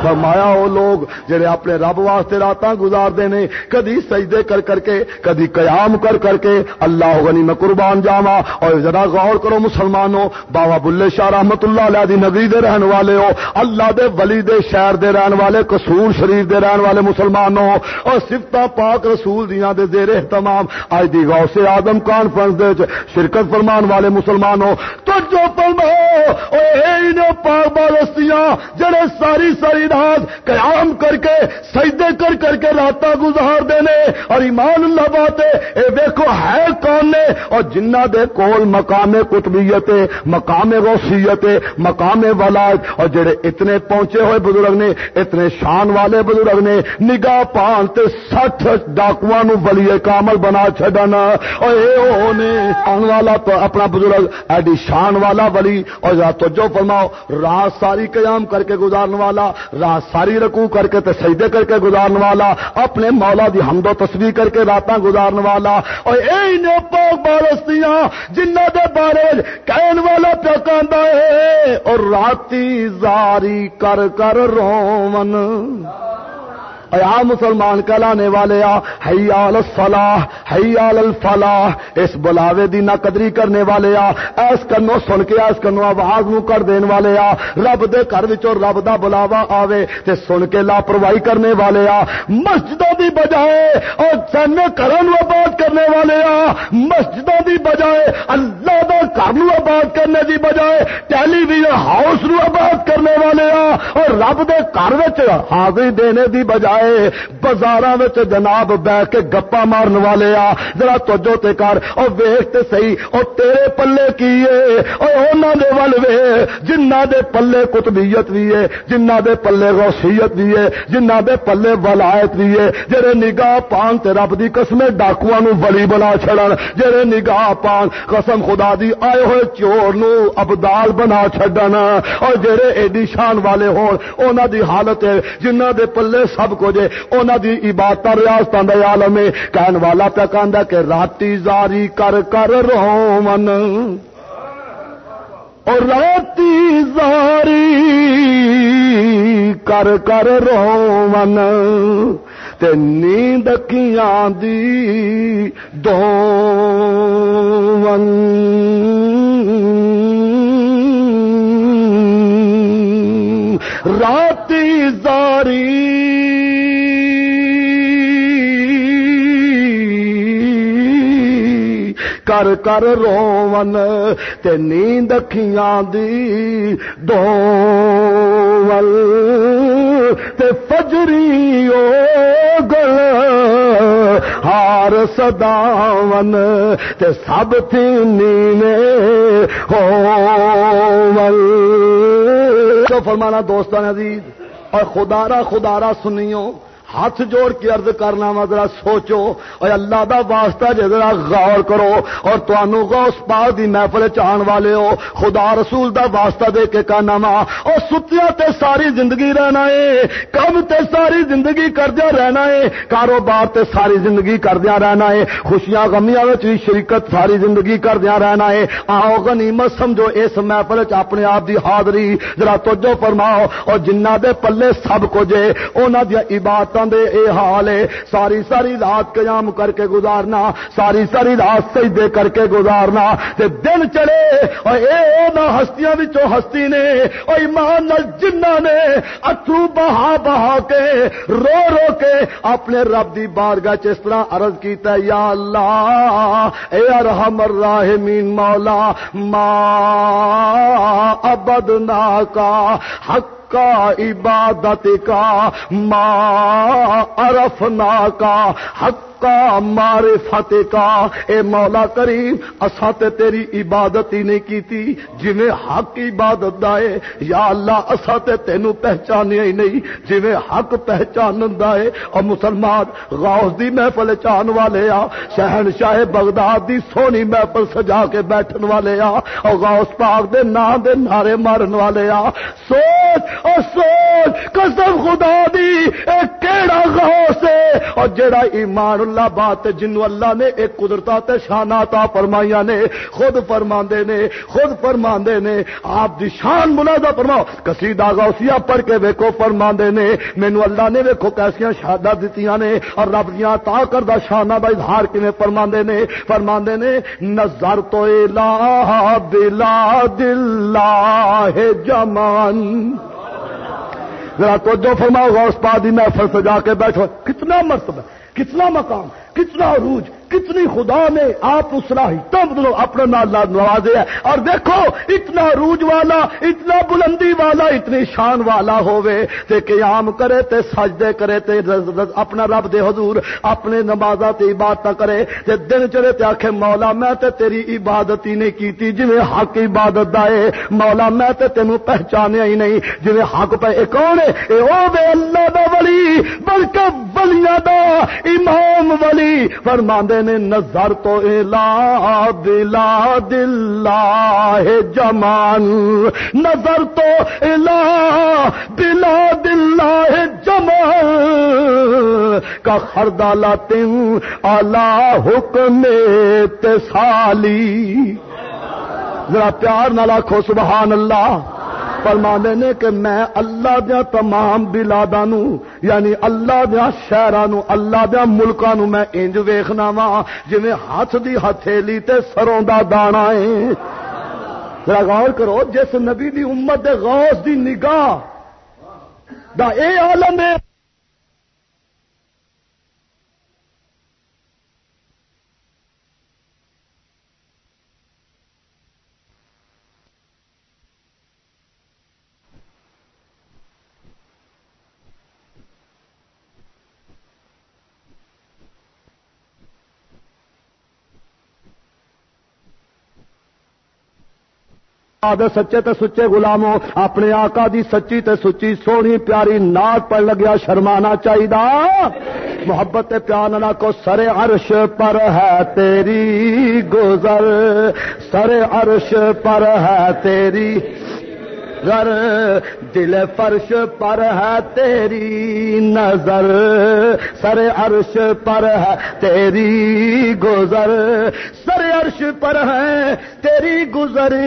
فرمایا وہ لوگ جڑے اپنے رب واسطے رات گزارتے ہیں کدی سجدے کر کر کے، کدی قیام کر کر کے اللہ غنی میں قربان جاوا اور ذرا غور کرو مسلمانوں بابا بلے شاہ رحمت اللہ علیہ دی نگری دے رہن والے ہو۔ اللہ دے ولی دے شہر دے رہن والے، قصور شریف دے رہن والے مسلمانوں اور سفتا پاک رسول دیاں دے زیر اہتمام۔ آج دی غو سے آدم کانفرنس دے شرکت فرمان والے مسلمانوں تو جو فرماؤ اے پاک بالستیاں جڑے ساری ساری رات قیام کر کے سجدے کر کر کے رات گزار دینے اور ایمان اللہ بات اے دیکھو ہے کون نے؟ اور جنہ دے کول مقام قطبیت مقام غوثیت مقام ولاد اور جڑے اتنے پہنچے ہوئے بزرگ نے، اتنے شان والے بزرگ نے، نگاہ پان تے سٹھ ڈاکواں نو ولی کامل بنا چھڈنا اور اے او نے، آن والا تو اپنا بزرگ، ایڈی شان والا ولی، اور ذرا توجہ فرماؤ، رات ساری قیام کر کے گزارنے والا رات ساری رکوع کر کے تے سجدے کر کے گزارن والا، اپنے مولا دی حمد و تسبیح کر کے راتاں گزارن والا۔ اور اے پاک بارستیاں جنہ دے بارے کہن والا پیا کہندا ہے، اور راتی زاری کر کر رومن یا مسلمان کہلانے والے آ حیال الصلاح حیال الفلاح، اس بلاوے دی نہ قدری کرنے والے آ، ایس کنو سن کے ایس کنو آواز نو کر دین والے آ، رب دے گھر وچوں رب دا بلاوا آوے تے سن کے لاپرواہی کرنے والے آ، مسجدوں دی بجائے اور سنے گھروں آباد کرنے والے آ، مسجدوں دی بجائے اللہ دا گھر آباد کرنے دی بجائے ٹیلی ویژن ہاؤس نو آباد کرنے والے آ، اور رب دے گھر حاضری دینے دی بجائے بازار جناب بہ کے گپا مارن والے آ۔ ذرا توجہ تے کر۔ اور ویخ تے صحیح۔ اور تیرے پلے کی اور انہوں دے ول وے۔ جنہ دے پلے قطبیت بھی ہے جنہ دے پلے روسیت بھی ہے جنہ دے پلے ولایت بھی ہے جڑے نگاہ پان تے رب دی قسم ڈاکواں نو ولی بنا چھڑن، جڑے نگاہ پان قسم خدا دی آئے ہوئے چور نو ابدال بنا چھڈن۔ اور جڑے ایڈی شان والے ہون، انہاں دی حالت ہے جنہ دے پلے سب کو کچھ ہے انہاں دی عبادت ریاستاں دا عالم ہے کہن والا پہ کہندا کہ راتی زاری کر کر رومن۔ اور راتی زاری کر کر رومن۔ تے نیند کیاں دی دو ون کر کر روون تے نیند اکھیاں دی دو تے فجری او گل ہار سداون تے سب تھی نینے ہو تو فرمانا دوستان عزیز اور خدارا خدارا سنیوں ہاتھ جوڑ کے ارد کرنا وا ذرا سوچو اور اللہ دا واسطہ جی ذرا غور کرو، اور تمہوں غوث پاک دی محفل چان والے ہو، خدا رسول دا واسطہ دے کے کہنا وا اور ستیا تے ساری زندگی رہنا ہے کم تے ساری زندگی کردیا رہنا ہے کاروبار تے ساری زندگی کردیا رہنا ہے خوشیاں غمیاں بھی شریکت ساری زندگی کردیا رہنا ہے آؤ غنیمت سمجھو، اس محفل چ اپنے آپ دی حاضری، ذرا توجہ فرماؤ، اور جنہ دے پلے سب کچھ ہے انہاں دی عبادت دے اے حال ہے ساری ساری رات قیام کر کے گزارنا، ساری ساری رات سجدے کر کے گزارنا، تے دن چڑے اور اے نہ ہستیاں وچوں ہستی نے او ایمان نال جنہ نے اتھرو بہا بہا کے، رو رو کے اپنے رب دی بارگاہ چ اس طرح عرض کیتا ہے، یا اللہ، اے ارحم الراحمین مولا، ما عبدنا کا حق کا عبادت کا، ما عرفنا کا، حق کا معرفت کا۔ اے مولا کریم اسا تے تیری عبادت ہی نہیں کیتی، جویں حق عبادت دائے یا اللہ اسا تے تینو پہچانیا ہی نہیں، جویں حق پہچانندا ہے۔ اور مسلمان، غوث دی محفل چان والے آ شہنشاہ بغداد دی سونی محفل سجا کے بیٹھن والے آ، اور غوث پاک دے نام دے نعرے مارن والے آ۔ سوچ اور سوچ قسم خدا دی اے کیڑا غوث ہے۔ اور جڑا ایمان اللہ بات جنو اللہ نے ایک قدرتا تے شاناتا فرمائیاں نے، خود فرما نے، خود فرما نے، آپ دی شان منازہ فرماؤ۔ کسیدہ غوثیہ پڑھ کے ویکو فرما نے مینو اللہ نے ویکو کیسیاں شہادت دیتیاں نے، اور رب دیاں تا کردہ شانہ با اظہار کنے فرما نے؟ فرما نے، نظر تو الہ بلا دلہ جمان ذرا تو جو فرماؤ، غوث پا دی محفل سجا کے بیٹھو۔ کتنا مرتبہ، کتنا مقام، کتنا عروج کتنی خدا نے آپ اس مطلب اپنے نال نوازے ہے اور دیکھو، اتنا روج والا، اتنا بلندی والا، اتنی شان والا ہوئے تے قیام کرے، تے سجدے کرے، تے اپنا رب دے حضور اپنے نمازہ تے عبادت کرے۔ تے دن چلے تے آکھے، مولا، میں تے تیری عبادت ہی نہیں کیتی۔ جویں حق عبادت دائے مولا، میں تے تینوں پہچانے ہی نہیں۔ جویں حق پہ اے کون ہے؟ اے او بے اللہ دا ولی، بلکہ ولیاں دا امام ولی۔ فرماندے نے نظر تو الا دلا دلہ جمان نظر تو الا دلا دلہ جمان کا خردالا تم اللہ حکم تسالی ذرا پیار نہ لاکھو سبحان اللہ۔ فرمانے نے کہ میں اللہ دیا تمام بلادا یعنی اللہ دیا شہران اللہ دیا ملکوں میں انج ویخنا وا جی ہاتھ دی ہتھیلی تے سروں دا دانا ہے۔ ذرا غور کرو، جس نبی دی امت دے غوث دی نگاہ دا اے عالم ہے سچے تے سچے غلاموں، اپنے آقا دی سچی تے سچی سونی پیاری نات پر لگیا، شرمانا چاہیے محبت پیار نہ کو سر عرش پر ہے تیری گزر، سر عرش پر ہے تیری گر دل فرش پر ہے تیری نظر۔ سر عرش پر ہے تیری گزر۔ سر عرش پر ہے تیری گزری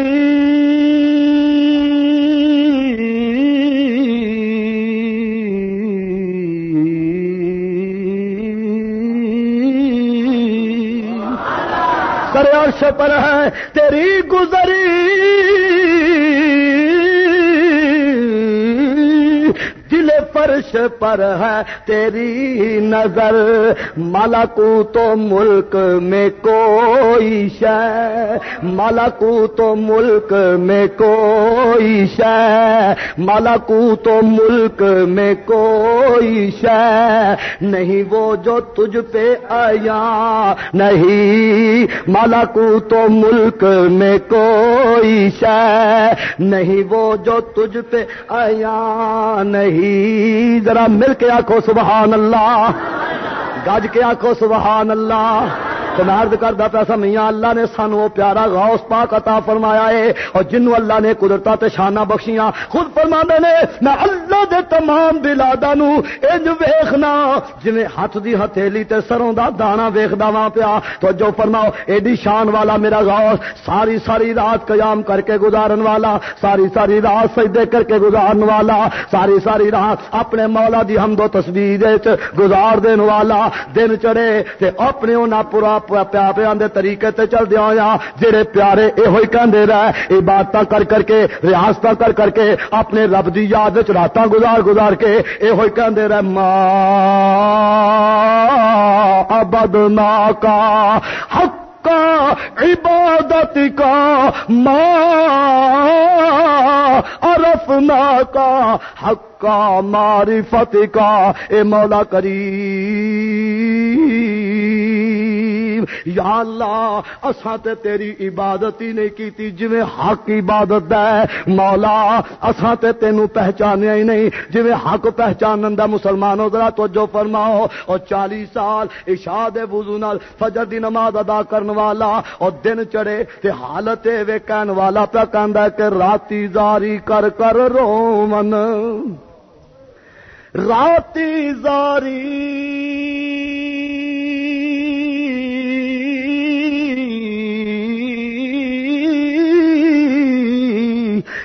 سر عرش پر ہے تیری گزری فرش پر ہے تیری نظر مالکو تو ملک میں کوئی شہ مالکو تو ملک میں کوئی شہ مالکو تو ملک میں کوئی شہ نہیں وہ جو تجھ پہ آیا، نہیں مالکو تو ملک میں کوئی شہ نہیں وہ جو تجھ پہ آیا، نہیں ذرا مل کے آخو سبحان اللہ گج کے آخو سبحان اللہ۔ مرد کرتا پیسہ میاں اللہ نے سانو پیارا غوث پاک عطا فرمایا ہے اور جنو اللہ نے قدرتا تے شانہ بخشیاں، خود فرما نے، میں اللہ دے تمام بلادا نو انج ویخنا جی ہاتھ دی ہتھیلی تے سروں دا دانا ویخدا وا پیا تو جو فرماؤ، ایڈی شان والا میرا غوث، ساری ساری رات قیام کر کے گزارن والا، ساری ساری رات سجدے کر کے گزارن والا، ساری ساری رات اپنے مولا دی حمد و تسبیح گزار دین والا، دن چڑے تے اپنے انہاں پورا پیا پیا طریقے تے چل دیا ہوا جہے پیارے یہ کہتے رہ عبادت کر کر کے ریاست کر کر کے، اپنے رب دی یاد رات گزار گزار کے یہ کہتے رہ ماں بدنا کا حق کا عبادت کا ماں عرفنا کا حق کا معرفت کا اے مولا کریم یا اللہ، اساں تے تیری عبادت ہی نہیں کیتی جویں حق عبادت ہے. مولا، اساں تے تینو پہچانیا ہی نہیں. جویں حق پہچانن دا مسلمانوں ذرا توجہ فرماؤ. اور 40 سال عشاء دے وضو نال فجر دی نماز ادا کرن والا اور دن چڑھے تے حالت وے کہن والا پیا کہندا کہ راتی زاری کر کر رو من راتی زاری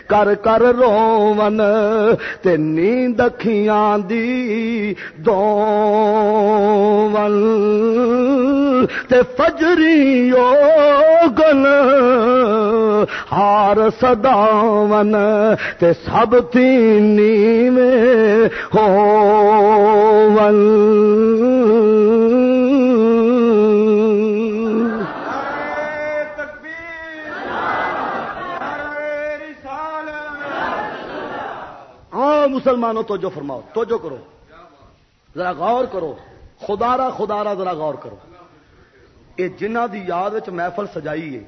کر کر روون تے نیند اکھیاں دی دون تے فجری گل ہار سداون تے سب تین ہو مسلمانوں تو جو فرماؤ تو جو کرو۔ ذرا غور کرو۔ خدارا خدارا، ذرا غور کرو۔ یہ جنہ دی یاد محفل سجائی ہے،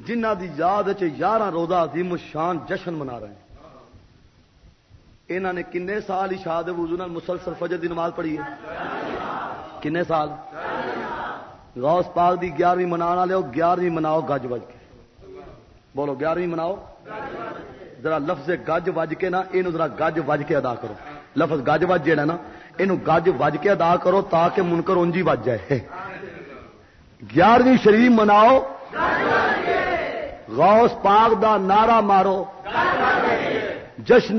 جنہ دی یاد یارہ روزہ عظیم شان جشن منا رہے ہیں۔ انہوں نے کنے سال ہی شاد وضو مسلسل فجر دی نماز پڑھی ہے؟ کنے سال؟ غوث پاک دی گیارہویں منا لو گیارہویں مناؤ، گج بج کے۔ بولو گیارہویں مناؤ؟ ذرا لفظ گج وج کے نا یہ ذرا گج وج کے ادا کرو۔ لفظ گج وج جہا نا یہ گج وج کے ادا کرو تاکہ منکر اونجی وج جائے۔ گیارہویں شریف مناؤ۔ غوث پاک دا نعرہ مارو۔ جشن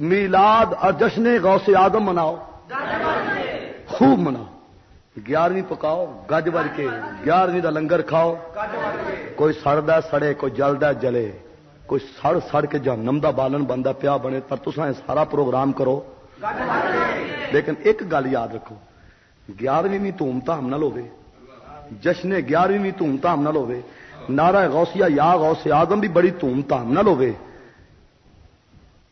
میلاد اور جشن غوث آدم مناؤ۔ خوب مناؤ۔ گیارہویں پکاؤ، گج بج کے۔ گیارہویں کا لنگر کھاؤ۔ کوئی سڑدا سڑے، کوئی جلدا جلے۔ کوئی سڑ سڑ کے جہنم دا بالن بندہ پیا بنے، پر تصا سارا پروگرام کرو۔ لیکن ایک گل یاد رکھو، گیارہویں دھوم دھام نہ ہوے جشن گیارہویں دھوم دھام نہ ہوے نارا غوثیہ یا غوث آدم بھی بڑی دھوم دھام نہ ہوے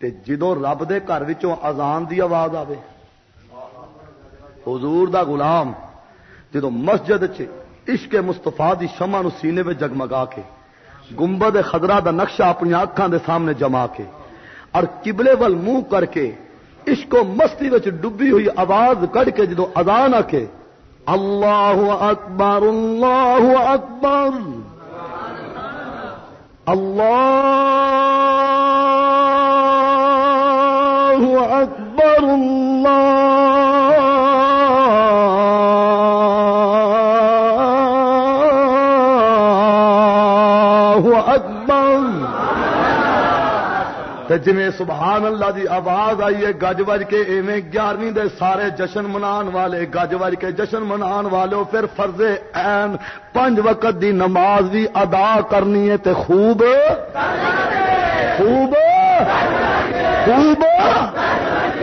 تے جدو رب دے گھر اذان دی آواز آوے، حضور دا غلام جدو مسجد چ عشق مستفا دی شمع نو سینے میں جگمگا کے گنبد خدرا دا نقشہ اپنی اکھان دے سامنے جما کے اور قبلے ول منہ کر کے عشق و مستی وچ ڈبی ہوئی آواز کٹ کے جدو اذان آ کے اللہ اکبر اللہ اکبر۔ اللہ اکبر، اللہ جی سبحان اللہ دی آواز آئی ہے، گج بج کے ایویں گیارہویں دے سارے جشن منان والے، گج بج کے جشن منان والے پھر فرض این پنج وقت دی نماز بھی ادا کرنی ہے تے خوب خوب خوب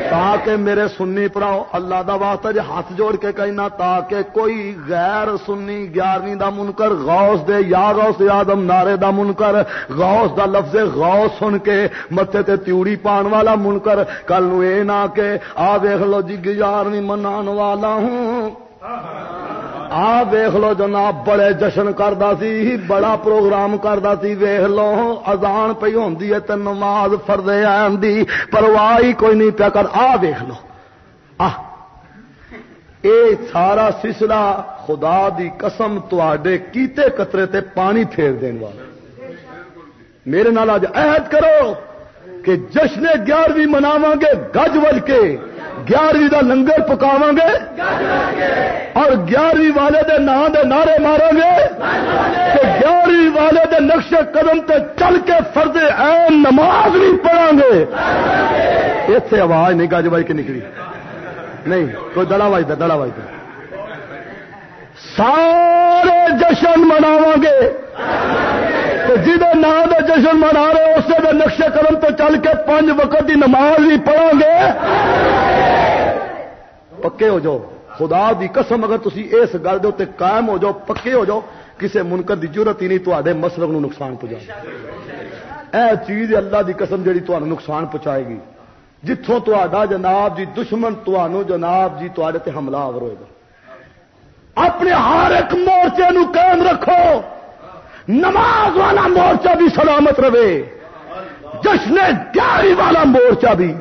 تاکہ میرے سنی پراؤ اللہ دا واسطہ جی ہاتھ جوڑ کے کہنا، تاکہ کوئی غیر سنی گیارہویں دا منکر، غوث دے یا غوث آدم نارے دا منکر، غوث دا لفظ غوث سن کے متے تے تیوڑی پان والا منکر، کل نو اے نہ کہ آ دیکھ لو جی گیارہویں منان والا ہوں۔ آ ویخ لو جناب، بڑے جشن کرتا سی، بڑا پروگرام کرتا سی، ویخ لو ازان پی ہوں نماز فردے آدھی پرواہ کوئی نہیں پیا کر، آ ویخ لو۔ آ اے سارا سلسلہ خدا دی قسم تے کیتے قطرے تے پانی پھیر دین والا میرے نال اج عہد کرو کہ جشن گیارہویں مناو گے، گج وج کے گیارہویں کا لنگر پکاو گے اور گیارہویں والے دے نام دے نعرے مارو گے گیارہویں والے دے نقش قدم تے چل کے فرد این نماز بھی پڑھا گے اتنے آواز نہیں گج بائی کے نکلی۔ نہیں، کوئی دڑا بجتا دڑا بجتا سارے جشن مناو گے جہد نام کا جشن منا رہے اسے نقشے قدم تو چل کے پانچ وقت کی نماز بھی پڑھو گے۔ پکے ہو جاؤ۔ خدا دی قسم، اگر تھی اس گل دے قائم ہو جاؤ، پکے ہو جاؤ کسی منکر دی ضرورت ہی نہیں تے مسلک نو نقصان پہنچا اے چیز اللہ دی قسم جیڑی تمہیں نقصان پہنچائے گی۔ جتوں تا جناب جی دشمن تنوع جناب جی تے حملہ آور ہوئے گا۔ اپنے ہر ایک مورچے نو قائم رکھو۔ نماز والا مورچہ بھی سلامت رہے۔ جشن گیاری والا مورچہ بھی۔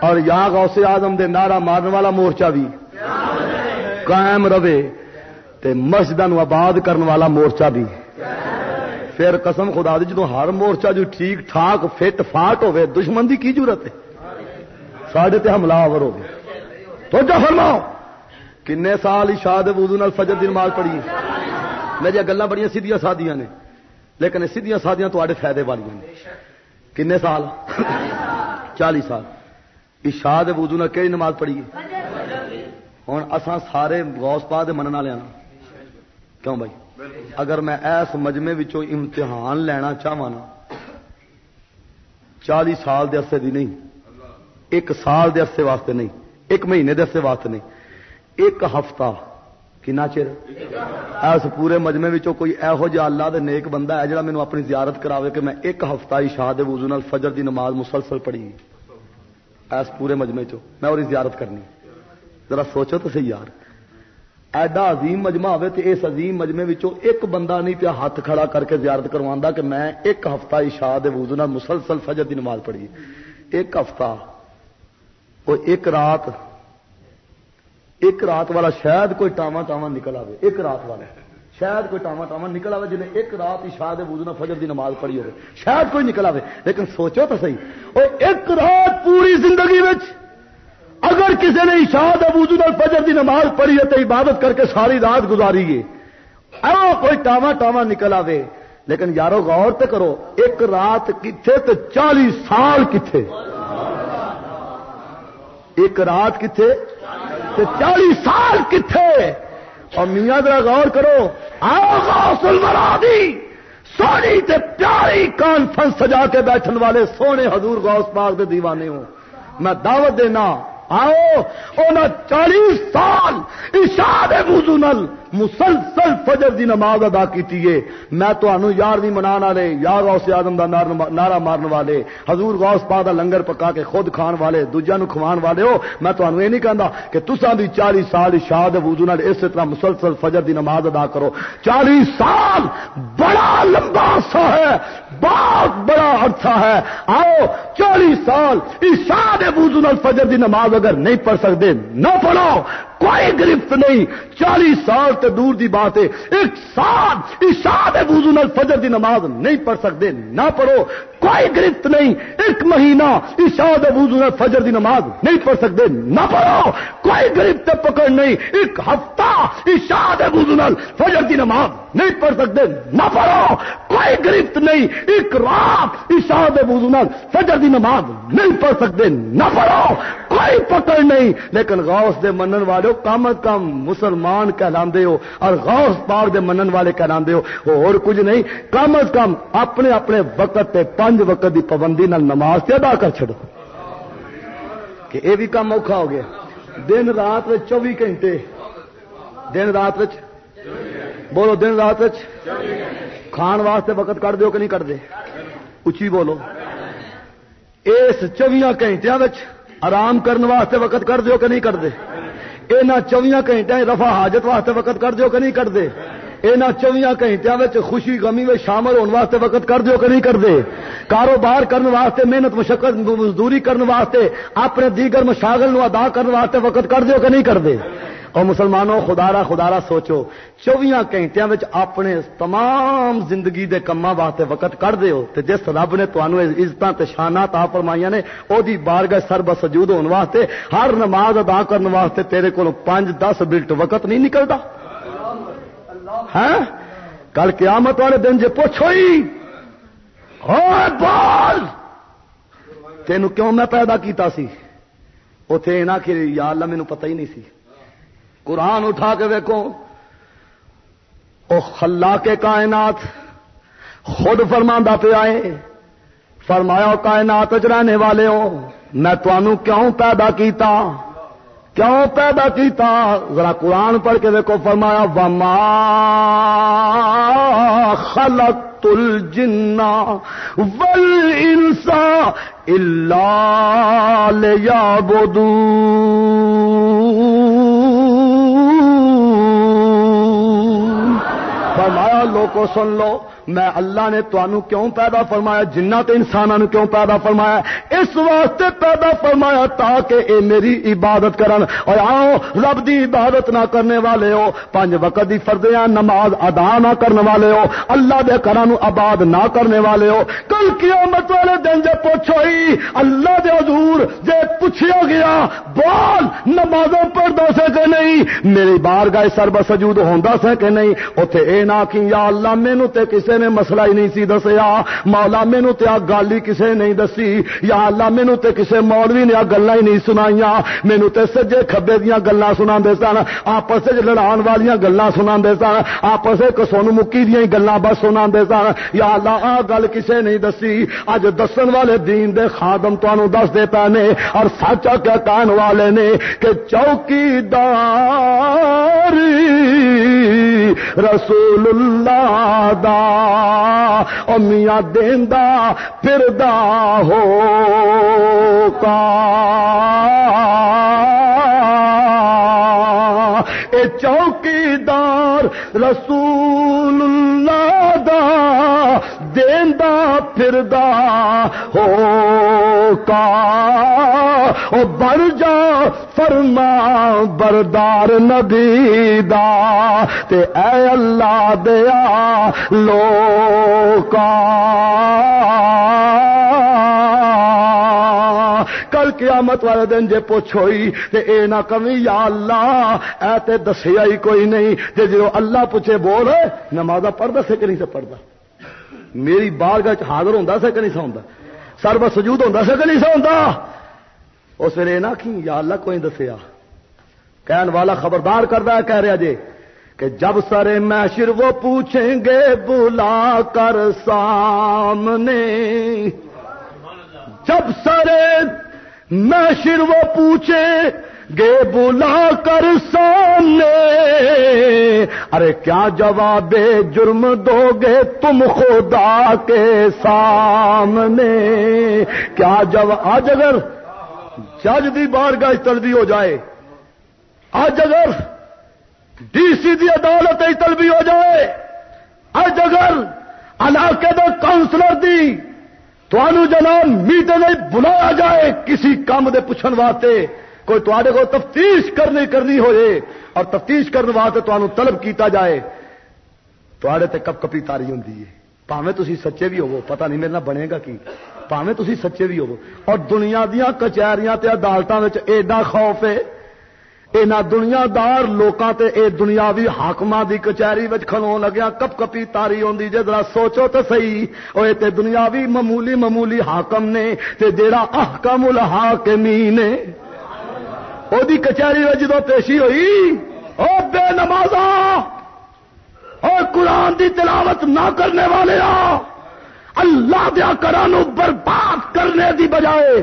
اور یا غوث آدم دے نعرہ مارن والا مورچہ بھی۔ قائم رہے۔ تے مسجد آباد کرنے والا مورچہ بھی۔ پھر قسم خدا دی جدو ہر مورچہ جو ٹھیک ٹھاک، فٹ، فاٹ ہوئے دشمن دی کی ضرورت ہے؟ ساڈے تے حملہ آور ہو تو جا فرماؤ، کنے سال شاد وضو فجر دی نماز پڑھی۔ میری گلا بڑی سیدیاں سادیاں نے۔ لیکن سیدیاں سادیاں تے فائدے والی نے کنے سال؟ چالی سال۔ اشاد بوجو نے کہڑی نماز پڑھی ہوں اسان سارے گوس پا دے من لیا ہاں۔ کیوں بھائی؟ اگر میں ایس مجمے امتحان لینا چاہوں نا چالی سال دے عرصے دی نہیں۔ ایک سال دے عرصے واسطے نہیں۔ ایک مہینے دے عرصے واسطے نہیں۔ ایک ہفتہ کنا چر اس پورے مجمے کوئی یہو جہ اللہ دے نیک بندہ ہے جڑا مینو اپنی زیارت کراوے کہ میں ایک ہفتہ ہی شاہ دے وضو نال فجر دی نماز مسلسل پڑھی اس پورے مجمے چو میں اور زیارت کرنی ذرا سوچو تو صحیح یار ایڈا عظیم مجمع ہوے تو اس عظیم مجمے ایک بندہ نہیں پیا ہاتھ کھڑا کر کے زیارت کروا کہ میں ایک ہفتہ ہی شاہ دے وضو نال مسلسل فجر دی نماز پڑھی ایک ہفتہ وہ ایک رات ایک رات والا شاید کوئی ٹاوا ٹاوا نکل آئے ایک رات والا۔ شاید کوئی ٹاوا ٹاوا نکل آئے جنہیں ایک رات ہی بوجھنا فجر دی نماز پڑھی ہوگی شاید کوئی نکل آئے لیکن سوچو تو صحیح۔ اور ایک رات پوری زندگی اگر کسی نے شاد ابوجنا فجر دی نماز پڑھی ہے تو عبادت کر کے ساری رات گزاری ہے۔ او کوئی ٹاوا ٹاوا نکل آئے لیکن یارو غور تے کرو، ایک رات کتنے تو چالی سال کتنے ایک رات چالی سال کتنے اور میاں ذرا غور کرو آؤ مرادی سونی تے پیاری کانفرنس سجا کے بیٹھن والے سونے حضور غوث پاک دے دیوانے ہوں۔ میں دعوت دینا آؤ انہیں چالیس سال اشاد بوزو نل مسلسل فجر دی نماز ادا کی میں تو یار بھی منا والے یار غوث آدم دا نعرہ مارن والے، حضور غوث پا دا لنگر پکا کے خود کھان والے دوجا نو کھوان والے ہو۔ میں تو یہ نہیں کہتا کہ تسا بھی چالیس سال شاد وضو نال اس طرح مسلسل فجر دی نماز ادا کرو۔ چالیس سال بڑا لمبا عرصہ ہے۔ بہت بڑا عرصہ ہے۔ آؤ، چالیس سال اشاد سارے نال فجر دی نماز اگر نہیں پڑھ سکتے، نہ پڑھو۔ کوئی گرفت نہیں۔ چالیس سال تے دور دی بات ہے۔ ایک سال اشاد وضو نال فجر دی نماز نہیں پڑھ سکتے، نہ پڑھو۔ کوئی گرفت نہیں۔ ایک مہینہ اشاد وضو نال فجر دی نماز نہیں پڑھ سکتے، نہ پڑھو۔ کوئی گرفت پکڑ نہیں۔ ایک ہفتہ اشاد وضو نال فجر دی نماز نہیں پڑھ سکتے، نہ پڑھو۔ کوئی گرفت نہیں۔ ایک رات اشاد وضو نال فجر دی نماز نہیں پڑھ سکتے، نہ پڑھو۔ کوئی پکڑ نہیں۔ لیکن غوث دے منن والے کم از کم مسلمان کہلاندے ہو، اور غوث پاک دے منن والے کہلاندے ہو۔ اور کچھ نہیں، کم از کم اپنے اپنے وقت تے پانچ وقت دی پابندی نال نماز تے ادا کر چھڑو کہ اے بھی کام اوکھا ہو گیا۔ دن رات چوبی گھنٹے۔ دن رات بولو دن رات کھان واسطے وقت کر دیو کہ نہیں کر دے؟ اچھی بولو۔ اس چوبیا گھنٹیا آرام کرنے واسطے وقت کر دیو کہ نہیں کر دے؟ یہاں چوبیاں گھنٹے رفا حاجت واسطے وقت کر دیو کہ نہیں کر دے؟ یہاں چوبیا گھنٹے خوشی گمی میں شامل ہونے واسطے وقت کر دیو کہ نہیں کر دے۔ کاروبار کرنے واسطے، محنت، مشقت، مزدوری کرنے واسطے، اپنے دیگر مشاغل نو ادا کرنے واسطے وقت کر دیو کہ نہیں کر دے۔ اور مسلمانوں خدارا خدارا سوچو چوبیا گھنٹے اپنے تمام زندگی دے کما واسطے وقت کر دیو، تے جس رب نے تمہیں عزت شانہ تا فرمائی نے وہ بار گئے سر بسجود ہونے واسطے، ہر نماز ادا کرنے واسطے تیرے کو پانچ دس منٹ وقت نہیں نکلتا۔ ہاں؟ کل قیامت والے دن جی پوچھو ہی۔ بول تین کیوں میں پیدا کیتا سی؟ اتے نہ کہ یا اللہ مینو پتہ ہی نہیں سی۔ قرآن اٹھا کے دیکھو او خلا کے کائنات خود فرما پہ آئے فرمایا کائنات چ رہنے والے ہو، میں تمہوں کیوں پیدا کیتا؟ کیوں پیدا کیتا؟ ذرا قرآن پڑھ کے دیکھو، فرمایا، وما خلق تل جنا ول انسا فرمایا، لوگوں سن لو میں اللہ نے تنوع کیوں پیدا فرمایا؟ جنات انسانوں کیوں پیدا فرمایا؟ اس واسطے پیدا فرمایا تاکہ اے میری عبادت کرن۔ اور آؤ، رب دی عبادت نہ کرنے والے ہو، پانچ وقت دی فردیاں نماز ادا نہ کرنے والے ہو، اللہ دے کرانو آباد نہ کرنے والے ہو۔ کل قیامت والے دن جے پوچھو ہی، اللہ دے حضور جے پوچھیا گیا، بول نمازوں پڑھدا سے کہ نہیں؟ میری بار گائے سر بسجود ہوندا سے کہ نہیں؟ اوتھے اے نہ کہ یا اللہ، مینوں تے کسے نے مسئلہ ہی نہیں سی دسیا۔ مولا مینو تے گل ہی کسے نہیں دسی۔ یا اللہ مینو تے کسے مولوی نے گلا ہی نہیں سنائی مینو تے سجے کبے دیا گلا سنا سن۔ آپس لڑان والی گلا سنا سن۔ آپس سون مکی دیا گلا بس سنا سن۔ یا اللہ آ گل کسے نہیں دسی۔ اج دسن والے دین دے خادم تمہوں دس دے پے نے اور سچ کیا کہن والے نے کہ چوکی دار رسول اللہ دا او میاں دیندا پھردا ہو کا اے چوکیدار رسول اللہ دا دیندا پھردا ہو کا۔ او جا فرما بردار نبی دا تے اے اللہ دیا لوکا۔ کل قیامت والے دن جے پوچھوئی تے اے نہ کمی یا اللہ، اے تے دسیا ہی کوئی نہیں، تے جو اللہ پوچھے بول نمازہ پڑھ دسے کہ نہیں سے پڑھ میری بار گاہ حاضر ہوں سا کہ نہیں سا سرب سجود ہوں سا کہ نہیں سا اس ویلے نہ کی یا اللہ کوئی دسیا؟ کہن والا خبردار کرتا ہے، کہہ رہا جی کہ جب سرے میشر وہ پوچھیں گے بلا کر سامنے۔ جب سرے میشر وہ پوچھیں گے بلا کر سامنے۔ ارے کیا جواب جرم دو گے تم خدا کے سامنے۔ کیا جواب آج اگر جج دی بار گاہ طلبی ہو جائے، آج اگر ڈی سی دی عدالت طلبی ہو جائے اج اگر علاقے دے کاؤنسلر دی تو جناب میٹنگ بلایا جائے کسی کام دے پوچھن واسطے۔ کوئی تے کو تفتیش کرنی کرنی ہوئے اور تفتیش کرنے واسطے تمہوں طلب کیتا جائے تے کپ کپی تاری ہوں پاوے تھی سچے بھی ہوو پتہ نہیں میرے بنے گا کی۔ پاوے تھی سچے بھی ہوو اور دنیا دیا کچہریاں عدالتوں میں ایڈا خوف ہے۔ یہاں دنیا دار لوگوں تے اے دنیاوی حاقم دی کچہری وچ کھلو لگیا، کپ کپی تاری آدھی جی ذرا سوچو تو سی وہ دنیاوی معمولی معمولی حاکم نے تے جیڑا احکم الحاکمی نے وہ کچہری میں جدو پیشی ہوئی، او بے نماز اور قرآن دی تلاوت نہ کرنے والے اللہ دیا کرانو برباد کرنے دی بجائے،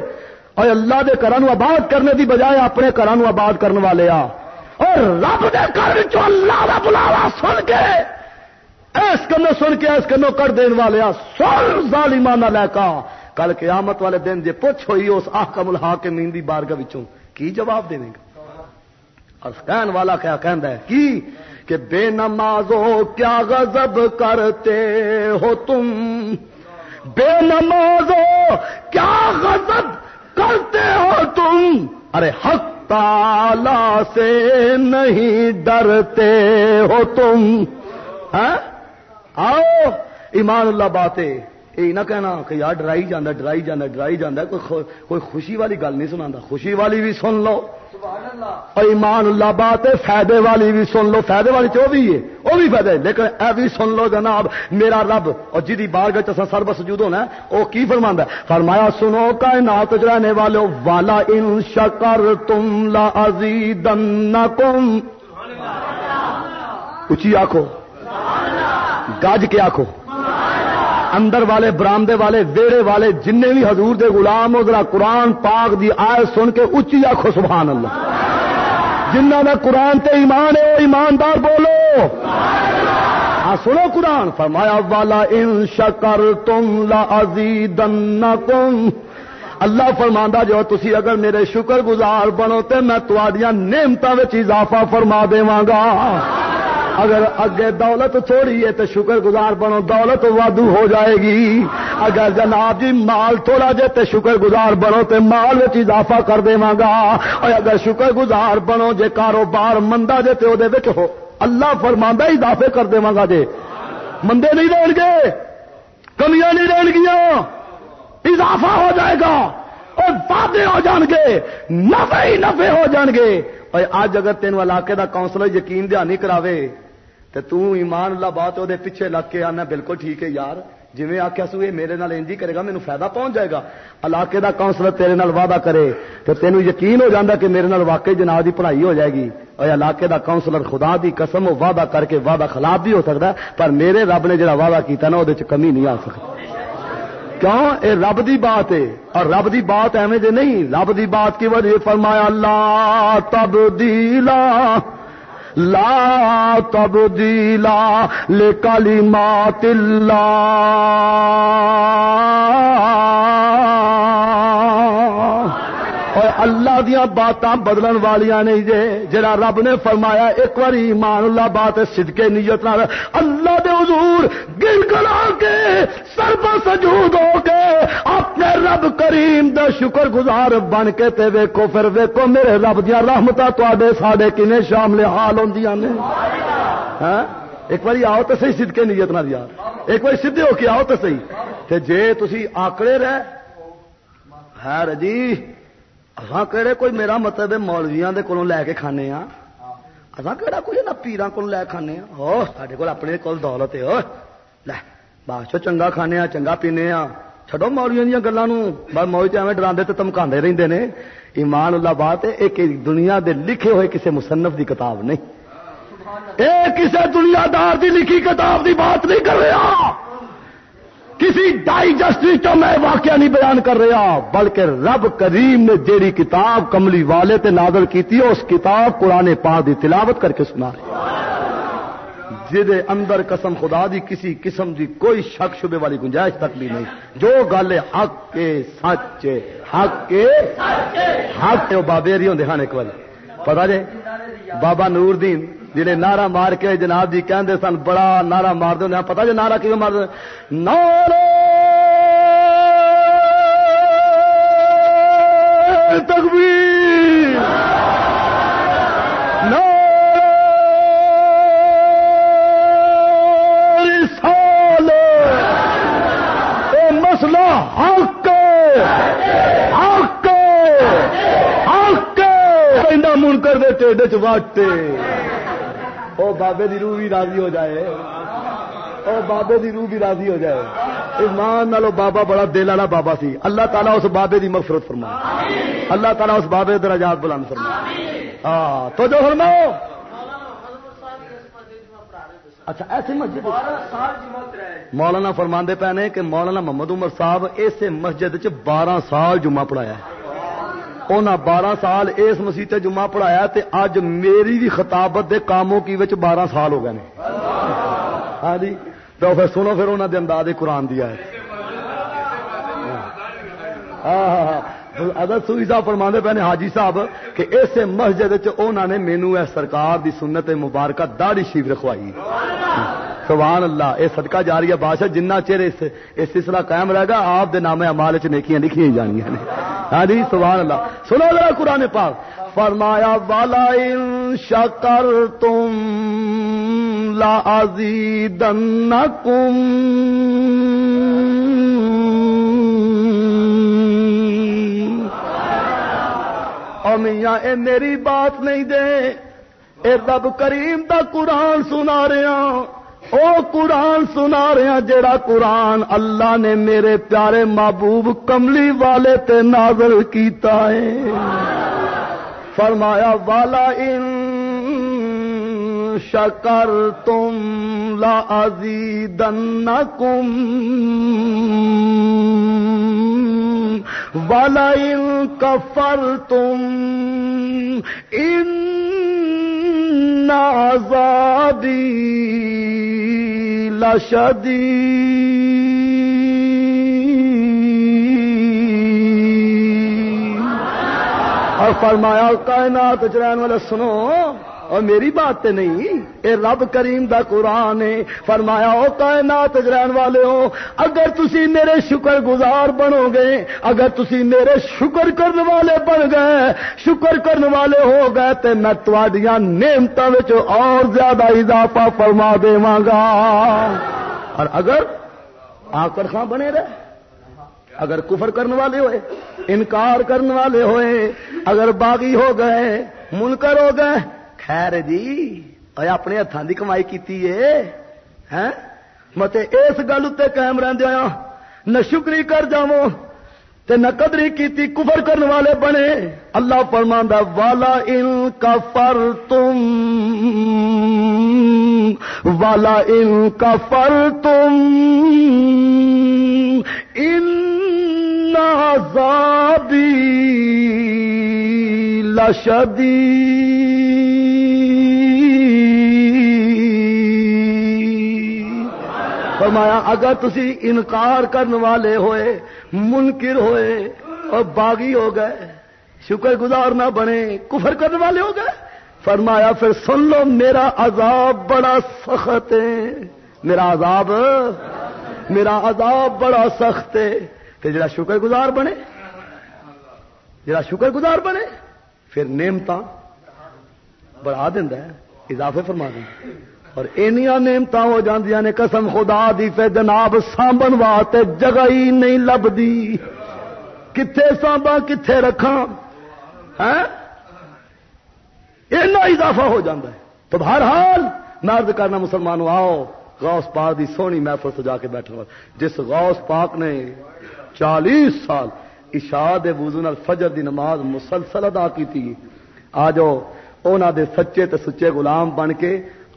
اور اللہ دے کرانو آباد کرنے دی بجائے اپنے کرانو آباد کرنے والے آ اور رب دے کر چو اللہ دا بلاوا سن کے اس کنو سن کے اس کنو کر دین والے آ سن ظالمانہ لے کا کل قیامت والے دن جے پوچھ ہوئی اس آکم الحاکمین دی بارگاہ وچوں کی جواب دے گا اور کہن والا کیا ہے؟ کی؟ کہ بے نمازو کیا غضب کرتے ہو تم؟ بے نمازو کیا غضب کرتے ہو تم؟ ارے حق تالا سے نہیں ڈرتے ہو تم؟ ہاں؟ آؤ، ایمان اللہ باتیں۔ یہ نہ کہنا کہ یار ڈرائی جانا ڈرائی جانا ڈرائی جانا کوئی کوئی خوشی والی گل نہیں سنا خوشی والی بھی سن لو۔ ایمان اللہ بات ہے فائدے والی بھی سن لو۔ فائدے والی چ بھی ہے؟ وہ بھی فائدہ ہے لیکن اے بھی سن لو جناب میرا رب اور جی بار گچ سرب سجود ہونا وہ کی فرما ہے؟ فرمایا سنو کائنات رہنے والے والا ان شکر تم لا اچھی آخو گج کے آخو اندر والے، برامدے والے، ویڑے والے جن بھی حضور دے غلام ہو، ذرا قرآن پاک دی آئے سن کے اچھی آخو سبحان اللہ جنہ کا قرآن تے ایمان ہے ایماندار بولو۔ ہاں سنو قرآن۔ فرمایا، والا ان شکر تم لا کم اللہ فرماندا جو تسی اگر میرے شکر گزار بنو، تے میں تواڈیاں نعمتاں وچ اضافہ فرما دیواں گا۔ اگر اگے دولت تھوڑی ہے تو شکر گزار بنو، دولت وادو ہو جائے گی۔ اگر جناب جی مال تھوڑا جے تو شکر گزار بنو تو مال اضافہ کر دے گا۔ اور اگر شکر گزار بنو جے کاروبار مندا جے تو ہو، اللہ فرما اضافے کر دے گا جے۔ مندے نہیں رہن گے، کمیاں نہیں رہن گیا اضافہ ہو جائے گا اور وعدے ہو جان گے نفے ہی نفے ہو جان گے۔ اور اج اگر تین علاقے دا کاؤنسلر یقین دہانی کراوے تو تم ایمان اللہ بات وہ پیچھے لگ کے آنا، بالکل ٹھیک ہے یار۔ جی آخیا سو یہ میرے نال انجی کرے گا مینو فائدہ پہنچ جائے گا۔ علاقے دا کاؤنسلر تیرے نال وعدہ کرے تو تینوں یقین ہو جاتا کہ میرے نال واقعی جناب کی پڑھائی ہو جائے گی۔ اور علاقے دا کاؤنسلر خدا دی قسم وہ وعدہ کر کے وعدہ خلاف بھی ہو سکتا ہے، پر میرے رب نے جڑا وعدہ کیتا نا وہ کمی نہیں آ سکتی کیوں؟ اے رب دی بات ہے۔ اور رب دی بات ایویں نہیں، رب دی بات کی وجہ فرمایا، لا تبدیلا لا تبدیلا لکلمات اللہ اللہ دیا باتاں بدلن والیاں نہیں جے۔ جرا رب نے فرمایا، ایک بار ایمان، اللہ بات صدقے، نیت نال۔ اللہ دے حضور گل گلا کے، سر سجود ہو کے اپنے رب کریم دا شکر گزار بن کے تے ویکو پھر ویکو میرے رب دیا رحمت تے ساڈے کنے شامل حال ہوں نے۔ ہاں؟ ایک بار آؤ تو صحیح سدکے نیت نہ یار۔ ایک بار سیدھے ہو کے آؤ تو صحیح۔ تے جے تسی آکڑے رہ ہے جی اصا کہڑے کوئی میرا مطلب مولویا کے کولوں لے کے کھانے ہاں اصا کہڑا کوئی نہ پیران کو لے کھانے ہاں سارے کو اپنے کول دولت ہے لے بادشاہ چنگا کھانے چنگا پینے چڈو مولیاں دیا گلوں بس موج ایویں ڈرا تمکا رہتے ہیں ایمان اللہ بات ہے ایک دنیا دے لکھے ہوئے کسی مصنف دی کتاب نہیں۔ اے کسی دنیا دار دی لکھی کتاب دی بات نہیں کر رہا۔ کسی ڈائجسٹ میں واقعہ نہیں بیان کر رہا بلکہ رب کریم نے جیڑی کتاب کملی والے تے نازل کی اس کتاب قرآن پاک دی تلاوت کر کے سنا رہی اندر قسم خدا دی، کسی قسم دی کوئی شک شبے والی گنجائش تک بھی نہیں۔ جو گل حق کے سچ، حق کے حق وہ بابے ہوں دکھانے ایک بار پتا جی؟ بابا نور دین جہے نعرہ مار کے جناب جی کہندے سن، بڑا نعرہ مار دے پتا جی نعرہ کیوں مار نعرہ تکبیر۔ نعرہ حق حق حق من کر دے ٹھڈ چاٹے او بابے دی روح بھی راضی ہو جائے۔ او بابے دی روح بھی راضی ہو جائے۔ ایمان نالو بابا بڑا دل والا بابا سی۔ اللہ تعالیٰ اس بابے دی مغفرت فرما اللہ تعالیٰ اس بابے درجات بلند فرما ہاں تو جو فرماؤ۔ اچھا ایسی مسجد مولانا فرما پے نے کہ مولانا محمد عمر صاحب اس مسجد چ بارہ سال جمعہ پڑھایا انہیں بارہ سال اس مسیح جمعہ پڑھایا تے اج میری بھی خطابت دے کاموں کی وچ بارہ سال ہو گئے ہاں جی۔ تو پھر سنو پھر انہوں دے انداز قرآن دیا ہے ہاں۔ ہاں ہاں۔ اگر سوئی صاحب فرما نے حاجی صاحب کہ اس مسجد انہوں نے مینو سرکار دی سنت مبارکہ داڑی شیف رکھوائی سبحان اللہ یہ صدقہ جاری ہے بادشاہ جنہ چیر اس سلسلہ قائم رہے گا آپ دے نام امال چ نیکیاں لکھی جانیا نے ہاں جی سبحان اللہ سنو ذرا قرآن پاک فرمایا والا ان شکر تم لا ازیدنکم میاں، اے میری بات نہیں دے۔ اے رب کریم دا قرآن سنا رہا ہاں۔ او قرآن سنا رہا ہاں جڑا قرآن اللہ نے میرے پیارے محبوب کملی والے تے نازل کیتا ہے۔ فرمایا، والا ان شکر تم لا ازیدنکم والا کفر تم ان آزادی لشدی اور فرمایا کائنات چرین والے سنو اور میری بات تے نہیں، اے رب کریم دا قرآن ہے۔ فرمایا، او کائنات رہن والے ہو، اگر تسی میرے شکر گزار بنو گے، اگر تسی میرے شکر کرنے والے بن گئے، شکر کرنے والے ہو گئے، تے میں تواڈیاں نعمتاں وچ اور زیادہ اضافہ فرما دیواں گا۔ اور اگر آکر خاں بنے رہے، اگر کفر کرنے والے ہوئے، انکار کرنے والے ہوئے، اگر باغی ہو گئے، منکر ہو گئے خیر جی اپنے ہاتھوں کی کمائی کی مت اس گل اتنے قائم رہا نہ شکری کر جاو نہ قدری کی کفر کرنے والے بنے اللہ فرماندہ والا ان کا فر تم والا ان کا فر تم ان لشدی فرمایا، اگر تسی انکار کرنے والے ہوئے، منکر ہوئے، اور باغی ہو گئے، شکر گزار نہ بنے، کفر کرنے والے ہو گئے، فرمایا، پھر سن لو، میرا عذاب بڑا سخت ہے۔ میرا عذاب میرا عذاب بڑا سخت ہے۔ جڑا شکر گزار بنے، جڑا شکر گزار بنے پھر نیمتا بڑھا دینا اضافے فرما دیں اور اینیا نعمت ہو جاندیاں نے قسم خدا دی پہ جناب سانبن واسطے جگہ ہی نہیں لبدی کتنے سانبا کتنے رکھا ہاں؟ اینا اضافہ ہو جاتا ہے۔ تو بہرحال نرد کرنا مسلمان آؤ غوث پاک دی سونی محفل سجا کے بیٹھا جس غوث پاک نے چالیس سال اشاد وضو نال فجر دی نماز مسلسل ادا کی آ جاؤ، اونا دے سچے تے سچے غلام بن کے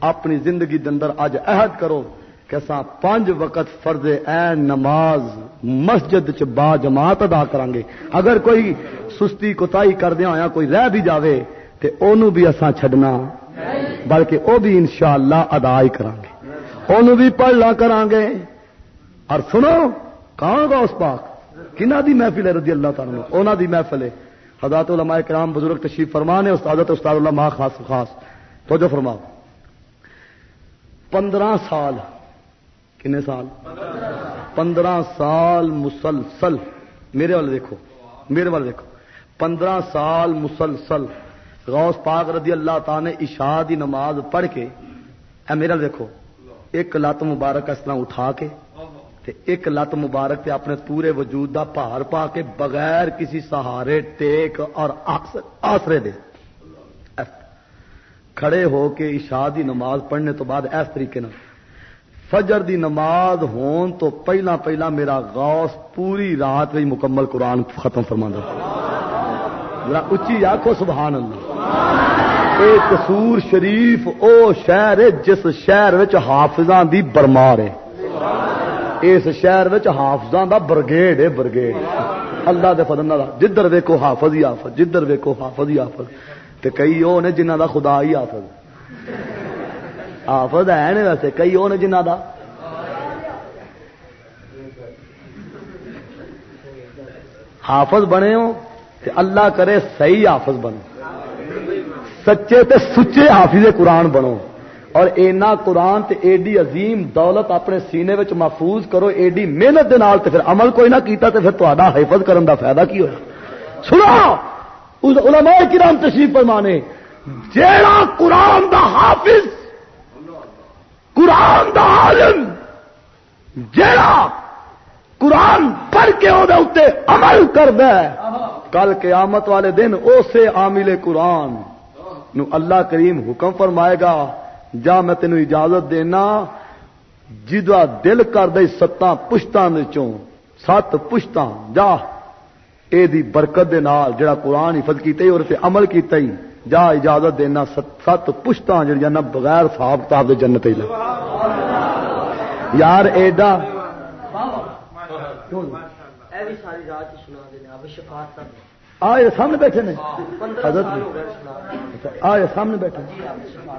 اپنی زندگی دے اندر اج عہد کرو کہ سا پانچ وقت فرض این نماز مسجد چ با جماعت ادا کران گے اگر کوئی سستی کوتاہی کردیا ہویا کوئی رہ بھی جاوے تے اونوں بھی اساں چھڈنا۔ بلکہ او بھی انشاءاللہ ادا ہی کران گے اونوں بھی پڑھنا کران گے اور سنو کون گا اس پاک؟ کنہ دی محفل ہے رضی اللہ تعالی اونا دی محفل ہے۔ حضرات علماء کرام بزرگ تشریف فرمان ہے، استاد استاد علماء خاص خاص۔ تو جو فرماؤ۔ پندرہ سال۔ کنے سال؟ پندرہ سال مسلسل۔ میرے والے دیکھو۔ میرے والے دیکھو۔ پندرہ سال مسلسل۔ غوث پاک رضی اللہ تعالی نے عشاء دی نماز پڑھ کے، اے میرے والے دیکھو، ایک لت مبارک اس طرح اٹھا کے تے ایک لت مبارک تے اپنے پورے وجود دا پہاڑ پا کے بغیر کسی سہارے ٹیک اور آسرے دے۔ کھڑے ہو کے عشاء دی نماز پڑھنے تو بعد اس طریقے نہ فجر دی نماز ہون تو پہلا پہلا میرا غوث پوری رات میں مکمل قرآن ختم فرما ذرا اچھی آخو سبحان اللہ اے قصور شریف، او شہر ہے جس شہر وچ حافظاں دی برمار ہے۔ اس شہر وچ حافظاں دا برگیڈ ہے برگیڈ اللہ دے فضل نال جدھر ویکھو حافظ ہی حافظ، جدھر ویکھو حافظ ہی حافظ. تے کئی او نے جنہاں دا خدا ہی حافظ. حافظ ہے نے ویسے، کئی او نے جنہاں دا حافظ بنے ہو تے اللہ کرے صحیح حافظ بنو. سچے تے سچے حافظ قرآن بنو. اور اینا قرآن تے ایڈی عظیم دولت اپنے سینے وچ محفوظ کرو ایڈی محنت دے نال تے پھر عمل کوئی نہ کیتا تے پھر تہاڈا حفظ کرن دا فائدہ کی ہویا؟ سنا علماء کرام تشریف فرمانے، جیڑا قرآن دا حافظ، قرآن دا عالم، جیڑا قرآن پڑھ کے او دے اوتے عمل کردا ہے، کل قیامت والے دن اسے عامل قرآن نو اللہ کریم حکم فرمائے گا۔ جا میں تینوں اجازت دینا جا دل کر دے ستاں پشتان چوں، سات پشتاں، جا، اے دی برکت دے نال جڑا قرآن حفظ کیتے اور تے عمل کیتا ہی، جا اجازت دینا سات پشتاں جڑیاں نہ بغیر صاحب کتاب دے جنت ہی یار ایڈا۔ کیوں ساری رات سنا دینا اب شفاعت کر آئے سامنے بیٹھے نے حضرت آئے سامنے بیٹھے۔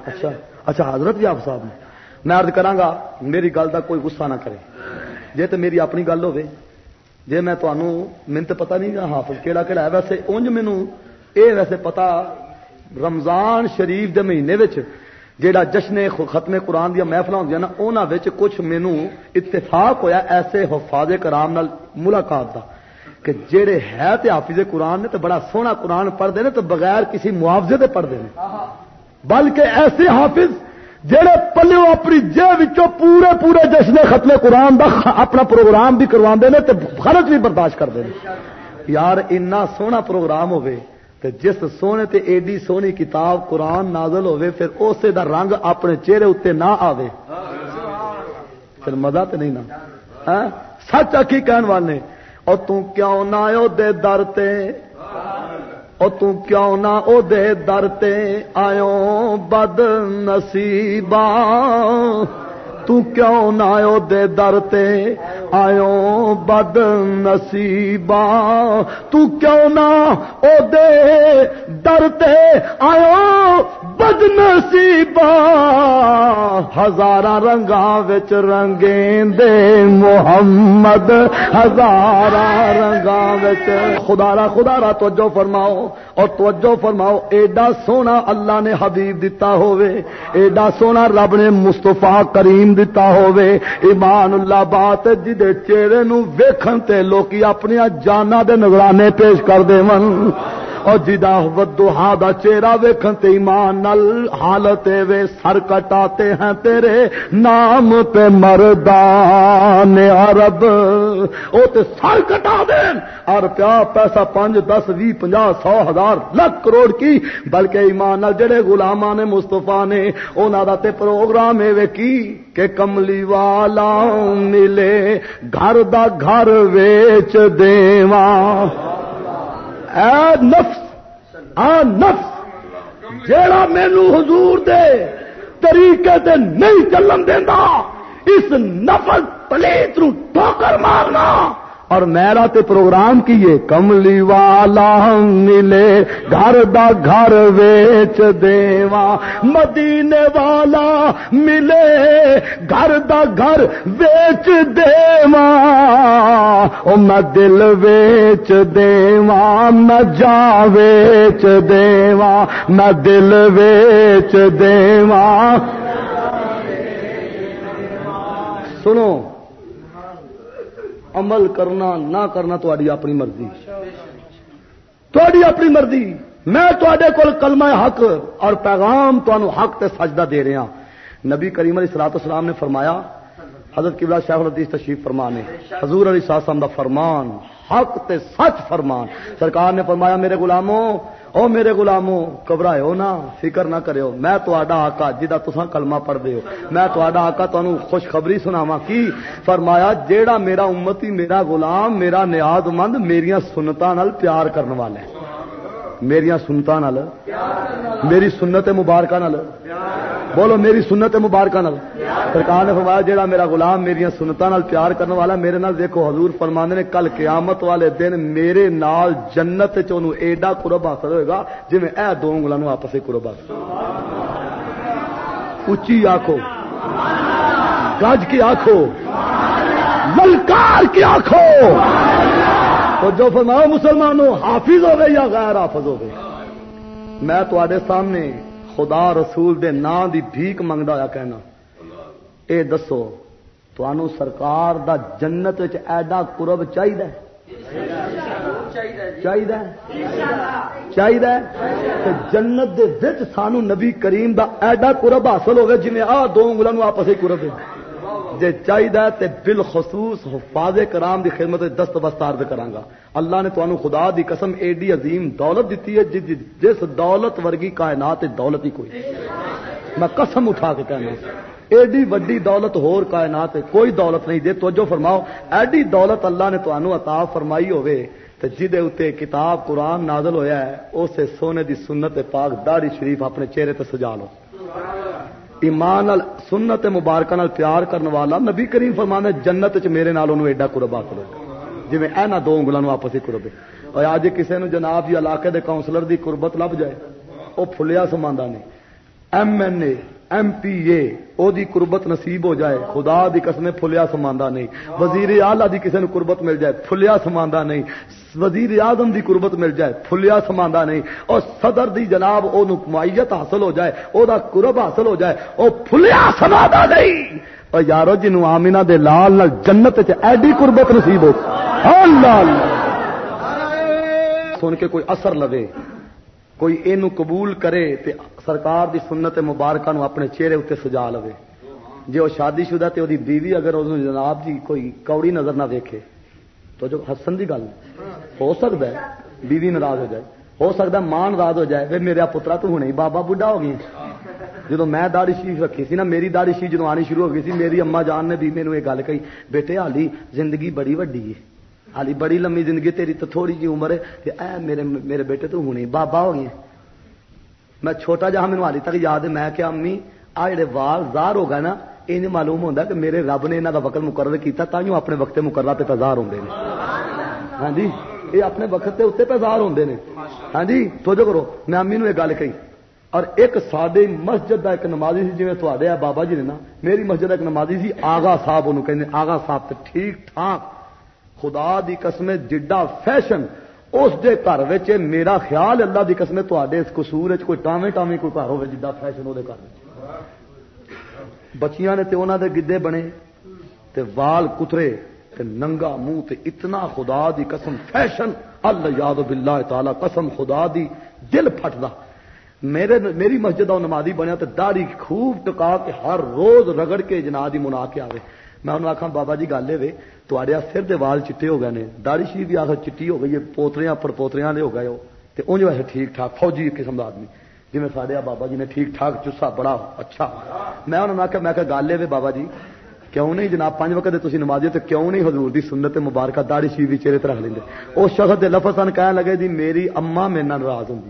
اچھا اچھا حضرت بھی آپ صاحب نے۔ میں ارد کرا میری گل کا کوئی غصہ نہ کرے۔ جی تو میری اپنی گل ہوے جی میں تو پتا نہیں حافظ کہڑا کہڑا ہے ویسے انج مینو یہ ویسے پتا رمضان شریف دے مہینے جیڑا جشن ختم قرآن دیا محفل ہوں نا انہوں کچھ مینو اتفاق ہویا ایسے حفاظ کرام نال ملاقات دا۔ کہ جڑے ہے تے حافظ قرآن نے تو بڑا سونا قرآن پڑھتے ہیں تو بغیر کسی معاوضے دے پڑھتے ہیں۔ بلکہ ایسے حافظ جہے پلو اپنی جیب پورے پورے جشن ختم قرآن دا اپنا پروگرام بھی کروا تو خرچ بھی برداشت کرتے ہیں یار اتنا سونا پروگرام ہوے تے جس سونے تے ایڈی سونی کتاب قرآن نازل ہوے پھر اسے دا رنگ اپنے چہرے اتنے نہ آوے۔ پھر مزہ تو نہیں نا۔ ہاں؟ سچ آکی کہن والے؟ اور تو کیوں نہ دے در تے؟ او تو کیوں نہ او دے در تے؟ آیوں بد نصیباں تو کیوں نہ دے در تے؟ آیو بد نصیبا تو کیوں نہ او دے در تے آیو بد نصیبا ہزار رنگا وچ رنگیں دے محمد۔ ہزار رنگا وچ۔ خدا را خدا را توجہ فرماؤ۔ اور توجہ فرماؤ، ایڈا سونا اللہ نے حبیب دتا ہوئے ایڈا سونا رب نے مستفا کریم دتا ہوئے ایمان اللہ بات جدے چہرے نو ویکھن تے لوکی اپنی جانا دے نگرانے پیش کر دے من اور جدا ودوہا دا چہرہ ویکھن تے ایمان نل حالت وے سر کٹاتے ہیں تیرے نام پہ مردان عرب۔ او تے سر کٹا دیں اور پیا پیسہ پانچ دس بھی پنجا سو، ہزار لاکھ کروڑ کی۔ بلکہ ایمان نال جڑے غلاماں نے مستفا نے، انہاں دا تے پروگرام اے کی کہ کملی والا ملے، گھر دا گھر ویچ دیواں۔ اے نفس آ نفس، جیڑا مینو حضور دے طریقے تے نہیں چلن دینا اس نفس پلیت نو ٹھوکر مارنا۔ اور میرا تے پروگرام کیے، کملی والا ملے، گھر دا گھر ویچ دیوا مدینے والا ملے، گھر دا گھر ویچ دیوا او میں دل ویچ دیوا میں جا ویچ دیوا میں دل ویچ دیوا سنو عمل کرنا، نہ کرنا تاری اپنی مرضی۔ تاری اپنی مرضی۔ میں تے کول کلمہ حق اور پیغام تمہوں حق تے سجدہ دے رہا۔ نبی کریم علیہ سلاط اسلام نے فرمایا، حضرت قبلہ شیخ الحدیث تشریف فرمانے، حضور علی صاحب دا فرمان، حق تے سچ فرمان۔ سرکار نے فرمایا، میرے غلاموں او میرے غلاموں گھبراؤ نہ، فکر نہ کریو۔ میں تو آقا جا تسا کلمہ پڑھ دے ہو۔ میں تو آقا تمہیں خوشخبری سناوا کی؟ فرمایا جیڑا میرا امتی، میرا غلام، میرا نیاز مند میرا نال پیار کرنے والا ہے میری سنتا نال، میری سنت مبارکہ نال۔ بولو، میری سنت مبارکہ نال۔ سرکار نے فرمایا، جیڑا میرا غلام میری سنتا نال پیار کرنے والا، میرے نال دیکھو حضور فرمانے نے، کل قیامت والے دن میرے نال جنت چونو ایڈا قرب حاصل ہوئے گا جی میں اے دو انگلوں آپس قرب حاصل اچھی آخو گج کی آخو ملکار کی آخو تو جو فرماؤ مسلمانوں، حافظ ہو گئے یا غیر حافظ ہو گئے؟ میں تے سامنے خدا رسول دے نام دی بھیک منگتا ہوا کہنا۔ اے دسو تو سرکار دا جنت ایڈا قرب چاہیے چاہیے چاہیے جنت دے وچ سانو نبی کریم دا ایڈا قرب حاصل ہوگا جی آ دو انگلوں آپس ہی قرب ہے جے چاہیے تے بالخصوص حفاظ کرام دی خدمت دست بستار کرانگا اللہ نے تمہیں خدا دی قسم ایڈی عظیم دولت دیتی ہے جس دولت ورگی کائنات دولت ہی کوئی۔ میں قسم اٹھا کے کہنا۔ ایڈی وڈی دولت ہور کائنات کوئی دولت نہیں۔ دے توجہ فرماؤ، ایڈی دولت اللہ نے تمہوں عطا فرمائی ہوئے تو جہے اتنے کتاب قرآن نازل ہویا ہے، اسے سونے دی سنت پاک داڑی شریف اپنے چہرے تے سجا لو۔ ایمان سنت مبارکہ نال پیار کرنے والا نبی کریم فرمانے جنت چ میرے نال انہوں ایڈا قربا کرو۔ جی اینا دو انگلوں آپس ہی قربے۔ اور آج کسی نے جناب جی علاقے دے کاؤنسلر دی قربت لب جائے وہ فلیا سماندہ نہیں۔ M N A, M P A, او دی قربت نصیب ہو جائے، خدا دی قسم پھلیا سماندہ نہیں۔ وزیر اعلی دی کسی نے قربت مل جائے، پھلیا سماندہ نہیں۔ وزیر اعظم دی قربت مل جائے پھلیا سماندہ نہیں، اور صدر دی جناب او نکمائیت حاصل ہو جائے، او دا قرب حاصل ہو جائے، او پھلیا سماندہ نہیں۔ اور یارو جنو آمینہ دے لال نال جنت چ ایڈی قربت نصیب ہو۔ اللہ سن کے کوئی اثر لوے، کوئی یہ قبول کرے تے سرکار دی سنت مبارکہ نو اپنے چہرے اتنے سجا لو جی وہ شادی شدہ تے دی بیوی اگر اس جناب جی کوئی کوڑی نظر نہ دیکھے تو جو ہسن کی گل ہو سکتا ہے بیوی ناراض ہو جائے، ہو سکتا ہے ماں ناراض ہو جائے پھر میرا پترا تو ہونے بابا بڈھا ہو گیا جب میں داڑی شیف رکھی سی نا، میری داڑی شیف جدو آنی شروع ہو گئی سی، میری اما جان نے بھی میرے یہ گل کہی، بیٹے حالی زندگی بڑی وڈی ہے۔ حالی بڑی لمبی زندگی تیری تو تھوڑی جی عمر ہے۔ اے میرے میرے بیٹے تو ہونے بابا ہو گئے۔ میں چھوٹا جہاں میرے حالی تک یاد ہے، میں کہ امی، آ جڑے وال زار ہو گئے نا یہ معلوم ہوتا کہ میرے رب نے یہاں کا وقت مقرر کیا تھی اپنے وقت مقررہ پہ تزار ہوں ہاں جی یہ اپنے وقت کے اتنے پیزار ہوں ہاں جی تو جو کرو، میں امی نے یہ گل کہی۔ اور ایک سڈے مسجد کا ایک نمازی سی جی تے بابا جی نے نا، میری مسجد ایک نمازی سی آگا صاحب انہوں کہ آگا صاحب تو ٹھیک ٹھاک۔ خدا دی قسم جڈا فیشن، اس دے گھر میرا خیال اللہ دی قسم تے اس قصور کوئی ٹاویں ٹاویں کوئی گھر ہوے جڈا فیشن وہ گھر بچیاں نے تے انہوں دے گدے بنے تے وال کترے ننگا منہ تے اتنا خدا دی قسم، فیشن اللہ یاد باللہ تعالی، قسم خدا دی، دل پھٹدا۔ میرے، میری مسجد اور نمازی بنیا تو داڑھی خوب ٹکا کے ہر روز رگڑ کے جنا دی منا کے آئے میں انہوں آخا بابا جی گل ہے تے سر دے وال چٹے ہو گئے نے۔ داڑھی شریف بھی آخر چٹی ہو گئی ہے، پوتریاں پڑ پوتریاں ہو گئے ہو۔ تو انج ویسے ٹھیک ٹھاک، فوجی قسم کا آدمی۔ جی میں سارے بابا جی نے ٹھیک ٹھاک چسا بڑا اچھا۔ میں انہوں نے آخیا میں گل ہے بابا جی کیوں نہیں جناب؟ پانچ وقت تھی نمازی تو کیوں نہیں حضور دی سنت مبارکہ داڑی شریف بھی چہرے رکھ لیں اس شخص کے لفظ سن کہنے لگے جی میری اما میرے ناراض ہوں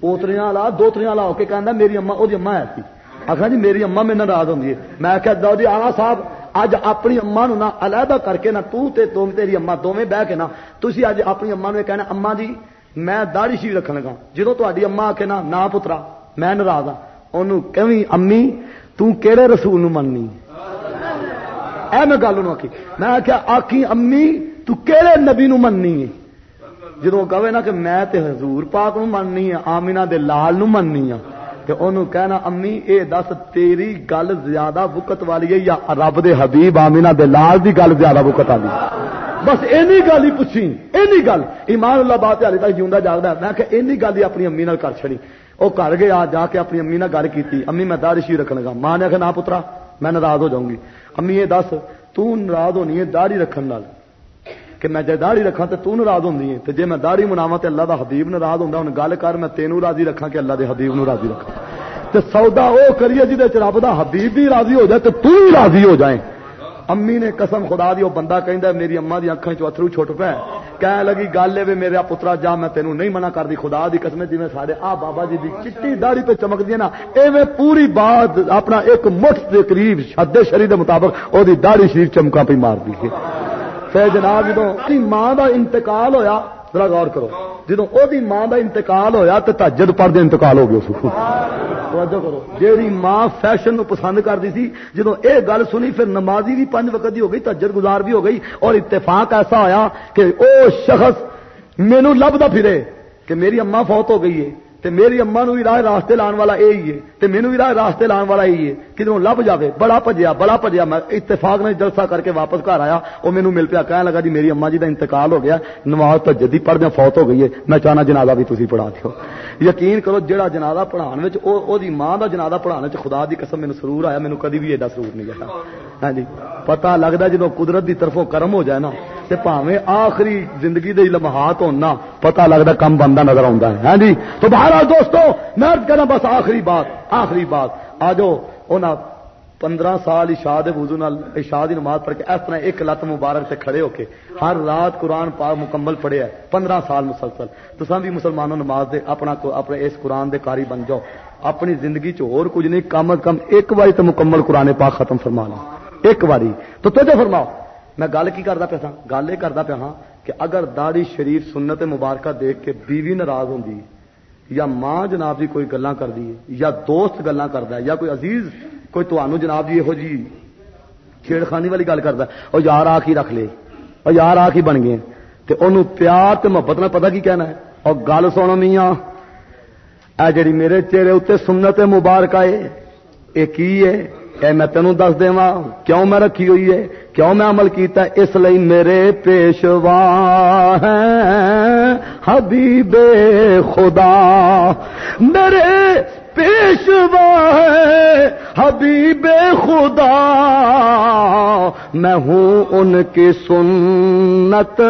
پوتریاں والا دوتریاں والا ہو کے کہنا میری اما وہ اما ہے سی آخر جی میری اما میرے ناراض ہوں میں کہا دو جی آنا صاحب اج اپنی اما نو نہ علیحدہ کر کے نہ تو تے تم تیری اما دونوں بہ کے نہ تھی اج اپنی اما نو کہنا اما جی میں داڑی شی رکھن لگا۔ جدو تاری اما آ کے نا نہ پترا، میں ناراض ہاں۔ انہوں امی تیڑے رسول مننی؟ اے میں گل آکی میں آخیا آخی امی تو نبی نو مننی ہے؟ جدو کہے نا کہ میں تے حضور پاک نو مننی ہاں، ہے آمینا دے لال نو مننی ہوں تے انہوں کہنا، امی، اے دس، تیری گل زیادہ وقت والی ہے یا رب دے حبیب آمینہ دے لال دی گل زیادہ وقت والی بس اینی گل ہی پوچھی، اینی گل۔ ایمان اللہ بات ہالی تک جیوندا جاگدا میں کہ اینی گل ہی اپنی امی نال کر چھڑی۔ او گھر گیا، جا کے اپنی امی نال گل کیتی۔ امی، میں داڑھی شی رکھن لگا۔ ماں نے کہ نہ پترا، میں ناراض ہو جاؤں گی۔ امی یہ دس، تو ناراض ہونی ہے داڑھی رکھن نال۔ کہ میں جی داڑھی رکھا تو تو ناراض ہوں تو جی میں داڑھی مناوا تو اللہ دا حبیب ناراض ہوں ہوں گل کر میں تینوں راضی رکھا کہ اللہ دے حبیب نو راضی رکھا تو سودا وہ کریے جی رب دا حبیب بھی راضی ہو جائے تو تو ہی راضی ہو جائے امی نے قسم خدا دی وہ بندہ کہ میری اما دی اکھان چ اترو چھٹ پہ کہنے لگی، گل ہے میرا پترا، جا میں تینوں نہیں منع کر دی، خدا دی قسم جی سارے، آ بابا جی دی چٹی داڑھی پہ چمک دی نا ایویں پوری بات اپنا ایک مٹھ کے قریب شد شری دے مطابق وہ داڑھی شریف چمکا پہ مار دی پھر جناب جدو ماں کا انتقال ہویا، ذرا غور کرو۔ جدو وہ ماں کا انتقال ہویا تو تجد پڑھ دے انتقال ہو گیا توجہ کرو۔ جیڑی ماں فیشن نو پسند کرتی سی جدو اے گل سنی، پھر نمازی بھی پنج وقت دی ہو گئی تجد گزار بھی ہو گئی، اور اتفاق ایسا ہویا کہ او شخص مینو لبدا پھرے کہ میری اما فوت ہو گئی ہے، تے میری اما نو بھی راہ راستے لان والا یہی ہے، تے مینو بھی راہ راستے لان والا یہی ہے۔ کدھر لب جاوے، بڑا پجیا بڑا پجیا۔ میں اتفاق نے جلسہ کر کے واپس گھر آیا، وہ مینو مل پیا کہنے لگا جی میری اما جی کا انتقال ہو گیا، نماز تو جدی پڑھ دیا، فوت ہو گئی ہے۔ میں چاہنا جنازہ بھی تھی پڑھا دیو۔ یقین کرو جہاں جنازہ پڑھان ماں کا جنازہ پڑھانے خدا کی قسم میرے سرور آیا مینو کدی بھی ایڈا سرور نہیں گیا ہاں جی پتا لگتا جب قدرت کی طرفوں کرم ہو جائے نا، تے پاویں آخری زندگی دے لمحات ہونا، پتہ لگتا کم بندہ نظر آتا ہے۔ ہاں جی تو بہرحال دوستو، میں کہنا بس آخری بات آخری بات۔ آ جاؤ انہاں پندرہ سال اشاد وضو نال اشاد نماز پڑھ کے اس طرح ایک لت مبارک سے کھڑے ہو کے ہر رات قرآن پاک مکمل پڑھے ہے، پندرہ سال مسلسل۔ تو بھی مسلمانوں نماز دے اپنا اپنے اس قرآن دے کاری بن جاؤ۔ اپنی زندگی چ اور کچھ نہیں، کم از کم ایک باری تو مکمل قرآن پاک ختم فرما لو ایک باری تو تو فرماؤ۔ میں گل کی کرتا پیا تھا؟ گل یہ کرتا پیا ہاں کہ اگر داڑی شریف سنت مبارکہ دیکھ کے بیوی ناراض ہوں یا ماں جناب جی کوئی گلا کر دی یا دوست گلا کرتا ہے یا کوئی عزیز کوئی تمہوں جناب جی یہو جی چھیڑخانی والی گل کرتا وہ یار آ کے رکھ لے اور یار آ کے بن گئے۔ تو انہوں پیار تو محبت نے پتا کی کہنا ہے؟ اور گل سنو میاں، اے جڑی میرے چہرے اتنے سنت مبارک آئے یہ کی ہے؟ اے میں تینوں دس دے کیوں میں رکھی ہوئی ہے؟ کیوں میں عمل کیتا ہے؟ اس لیے میرے پیشوا ہیں، حبیب خدا، میرے پیشوا ہے حبیب خدا، میں ہوں ان کی سنت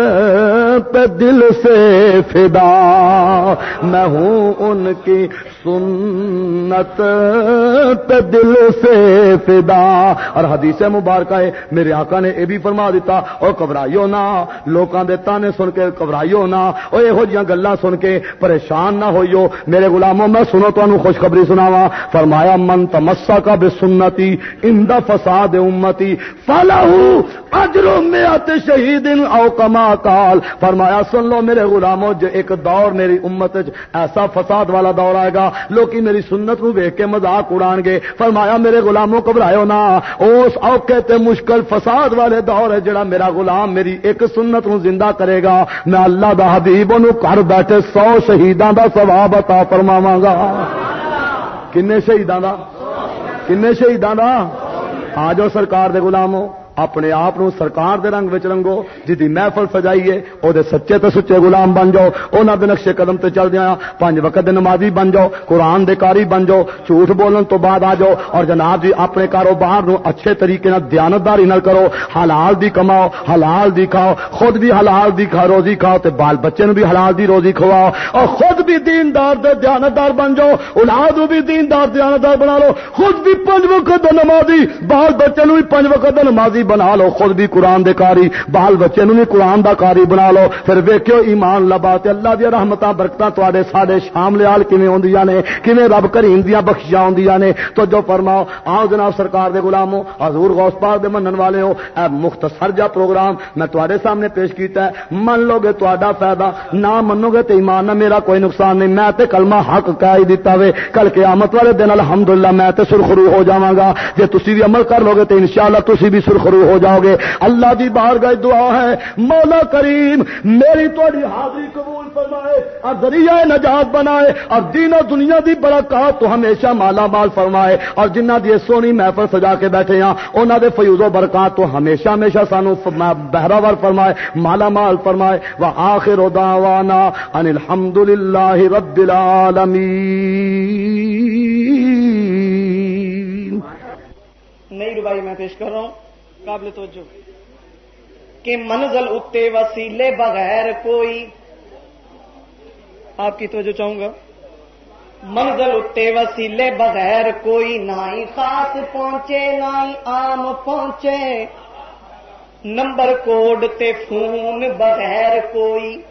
پہ دل سے فدا۔ میں ہوں ان کی سنت پہ دل سے فدا۔ اور حدیث مبارکہ ہے، میرے آقا نے یہ بھی فرما دیتا اور گھبرائیو نہ لوگوں کے تانے سن کے گھبرائیو نہ۔ اور یہو جہاں گلا سن کے پریشان نہ ہوئیو۔ میرے غلاموں، میں سنو تو خوشخبری سناوا، فرمایا، من تمسا کا بے سنتی اند فساد امتی فلاح اجر میات شہید او کما کال. فرمایا، سن لو میرے غلاموں، جو ایک دور میری امت ایسا فساد والا دور آئے گا لوگ میری سنت نو ویک کے مزاق اڑان گے. فرمایا، میرے غلاموں گھبراؤ نہ، اس اوکے تے مشکل فساد والے دور ہے جڑا میرا غلام میری ایک سنت نو زندہ کرے گا. میں اللہ دا حبیب نو گھر بیٹھے سو شہیداں دا ثواب عطا فرماواں گا۔ کنے شہیدان دا؟ کنے شہیداں دا؟ آ جاؤ سرکار دے غلاموں۔ اپنے آپ سرکار دے رنگ وچ رنگو، جدی محفل سجائیے او دے سچے تے سچے غلام بن جاؤ۔ انہاں دے نقشے قدم تے چل دیا پانچ وقت دے نمازی بن جاؤ، قرآن دے کاری بن جاؤ، جھوٹ بولن تو بعد آ جاؤ۔ اور جناب جی اپنے کاروبار نو اچھے طریقے نال، دیانتداری نال کرو۔ حلال دی کماؤ، حلال دی کھاؤ، خود بھی حلال دی کھا روزی کھاؤ تے بال بچے نو بھی حلال دی روزی کھواؤ۔ اور خود بھی دیندار دے دیانتدار بن جاؤ۔ اولاد بھی دیندار دیانتدار بنا لو۔ خود بھی پنج وقت نمازی، بال بچے نو بھی پنج وقت نمازی قاری بنا لو، خود بھی قرآن دے کاری بال بچے نو بھی قرآن دا کاری بنا لو۔ پھر ویکو ایمان لبا تے اللہ دیا رحمت برکت تے سارے شام لیال کیویں ہوندیاں نے، کیویں رب کریم دیا بخشیاں ہوندیاں نے۔ تو جو فرماؤ، آؤ جناب سرکار دے غلامو حضور غوث پاک دے منن والے ہو۔ اے مختصر جا پروگرام میں تواڈے سامنے پیش کیتا ہے۔ من لو گے تواڈا فائدہ، نہ منو گے تے ایمان، نہ میرا کوئی نقصان نہیں۔ میں تے کلمہ حق کہہ ہی دیتا وے۔ کل قیامت والے دن الحمدللہ میں تے سرخرو ہو جاواں گا۔ جے تسی بھی عمل کر لو گے تے انشاءاللہ تسی بھی سرخ سرخرو ہو جاؤ گے۔ اللہ دی بارگاہ دعا ہے۔ مولا کریم، میری تھوڑی حاضری قبول فرمائے، اور ذریعہ نجات بنائے، اور دین و دنیا دی برکات تو ہمیشہ مالا مال فرمائے۔ اور جنہ دی سونی محفل سجا کے بیٹھے ہیں انہوں دے فیوز و برکات تو ہمیشہ ہمیشہ سانو بہراور فرمائے، مالا مال فرمائے۔ وہ آخر دعوانا ان الحمد للہ رب العالمین۔ نئی روبائی میں پیش کر رہا ہوں۔ قابل توجہ۔ کہ منزل اتے وسیلے بغیر کوئی۔ آپ کی توجہ چاہوں گا؟ منزل اتے وسیلے بغیر کوئی نہ ہی خاص پہنچے، نہ ہی عام پہنچے۔ نمبر کوڈ تے فون بغیر کوئی۔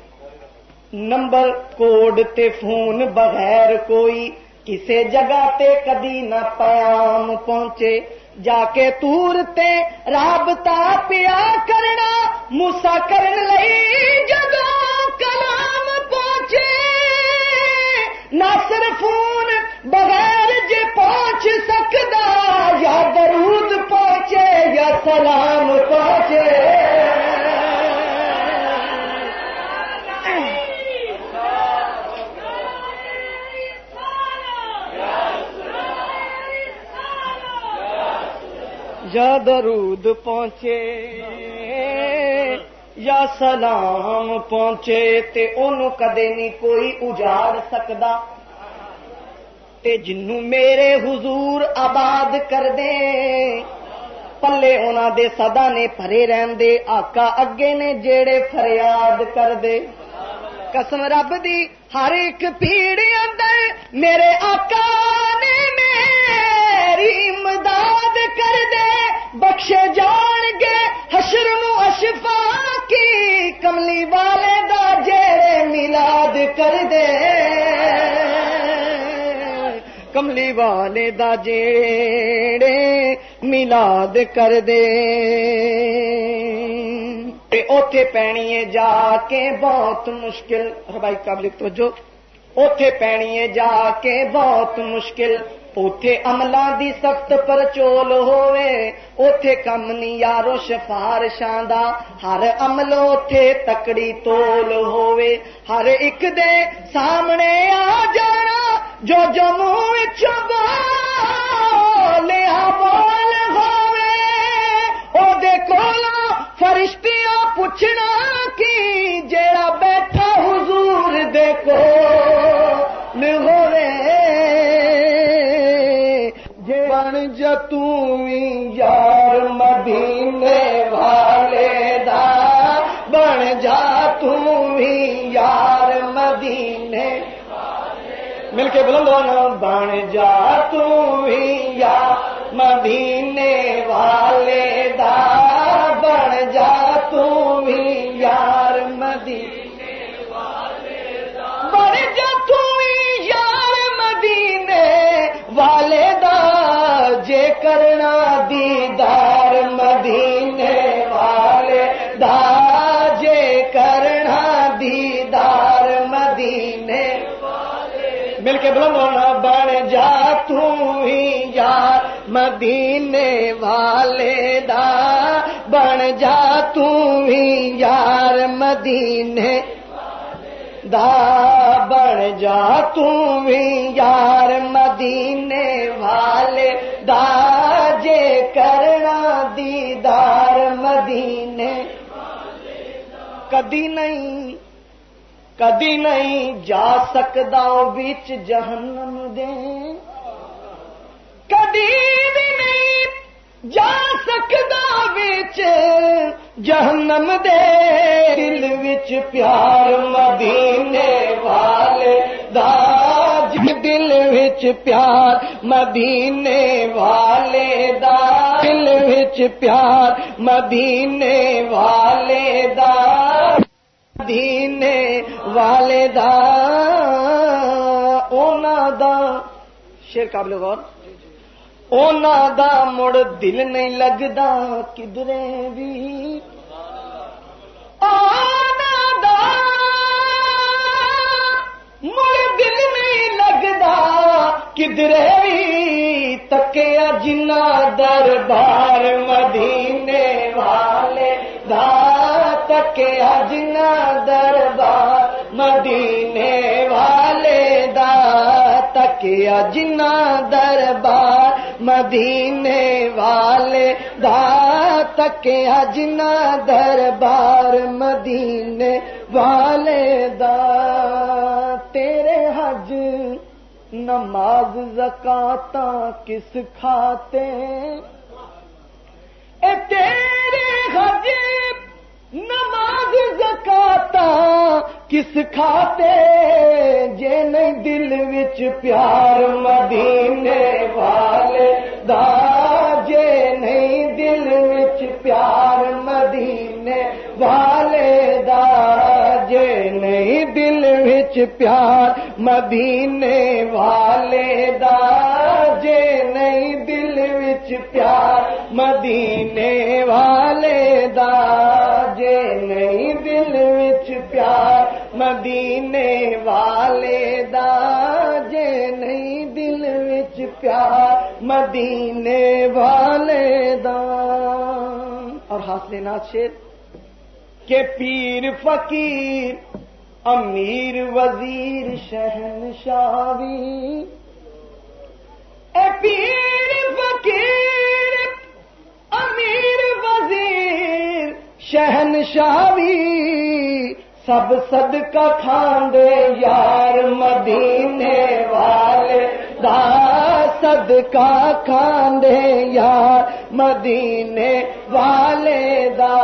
نمبر کوڈ تے فون بغیر کوئی۔ کسے جگہ تے کدی نہ پیام پہنچے۔ جا کے تور تے رابطہ پیا کرنا موسا کرن لئی جدو کلام پہنچے۔ ناصر فون بغیر جے پہنچ سکدا، یا درود پہنچے یا سلام پہنچے۔ یا درود پہنچے، یا سلام پہنچے تے اونوں کدے نہیں کوئی اجاڑ سکدا؟ تے جنوں میرے حضور آباد کر دے، پلے انہاں دے سدا نے پرے رہن دے، آقا اگے نے جیڑے فریاد کر دے۔ قسم رب دی، ہر ایک پیڑ اندر میرے آقا نے میری امداد کر دے۔ بخشے جان گے حشر نو اشفا کی، کملی والے دا جیڑے میلاد کر دے۔ کملی والے دا جیڑے میلاد کر دے۔ تے اوتھے پینی ہے جا کے بہت مشکل ہاں ربائی قابل توجہ؟ اوتھے پینی ہے جا کے بہت مشکل، اوتھے عملاں دی سخت پرچول ہوئے اوتھے کم نہیں یارو سفارشاں دا ہر عمل اوتھے تکڑی تول ہوئے ہر ایک دے سامنے آ جانا، جو جو منہ وچوں بولیا ہاں مل بن جا تھی یا مدینے جا تھی یار مدینے والے دا بن جا تھی یار مدینے دا بن جا تھی یار مدینے والے دا جے کرنا دیدار مدینے کدی نہیں کدی نہیں جا سکتا بچ جہنم دے۔ کدی بھی نہیں جا سکتا بچ جہنم دے دل وچ پیار مدینے والے دا۔ دل وچ پیار مدینے والے دا۔ دل وچ پیار مدینے والے دا۔ مدینے والے دا۔ اونا دا۔ شیر قابل غور۔ اونا دا مڑ دل نہیں لگدا کدرے بھی اونا دا مڑ دل نہیں لگدا کدرے بھی تکیا جنا دربار مدینے والے دا تکیا جنا دربار، مدینے والے دا تکیا جنا دربار، مدینے والے دا تکیا جنا دربار، مدینے والے دا۔ تیرے حج نماز زکاتا کس کھاتے؟ اے تیرے حج نماز زکاتا کس کھاتے؟ جے نہیں دل وچ پیار مدینے والے دا، جے نہیں دل وچ پیار مدینے والے دا، جے نہیں دل وچ پیار مدینے والے دا، جے نہیں دل وچ پیار مدینے والے دا، جے نہیں دل وچ پیار، مدینے والے دا، جے نہیں دل وچ پیار، مدینے والے دا۔ اور حاصل نات شیر، کہ پیر فقیر، امیر وزیر شہن شاوی اے پیر فقیر امیر وزیر شہن شاوی سب صدقہ کھاندے یار مدینے والے۔ دا صدقہ کھاندے یار مدینے والے دا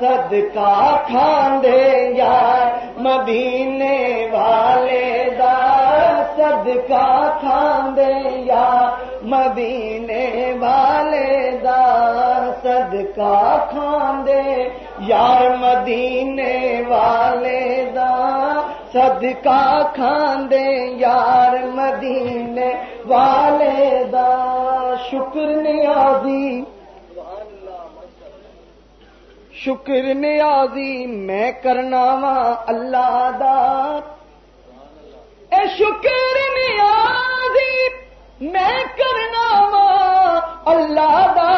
صدقہ کھاندے یار مدینے والے دا صدقہ کھاندے یار مدینے والے دا صدقہ کھاندے یار مدینے والے دا صدقہ کھاندے یار مدینے والے دا شکر نیازی شکر نیازی میں کرنا وا اللہ دا اے شکر نیازی میں کرنا وا اللہ دا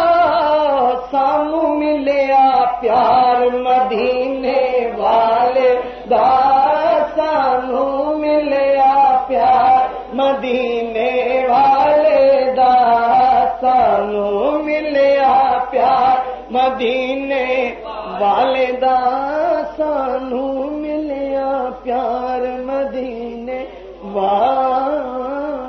سانو ملیا پیار مدینے والے دا سانو مدینے والے دا سانو ملیا پیار۔ مدینے والے دا سانو ملیا پیار۔ مدینے والے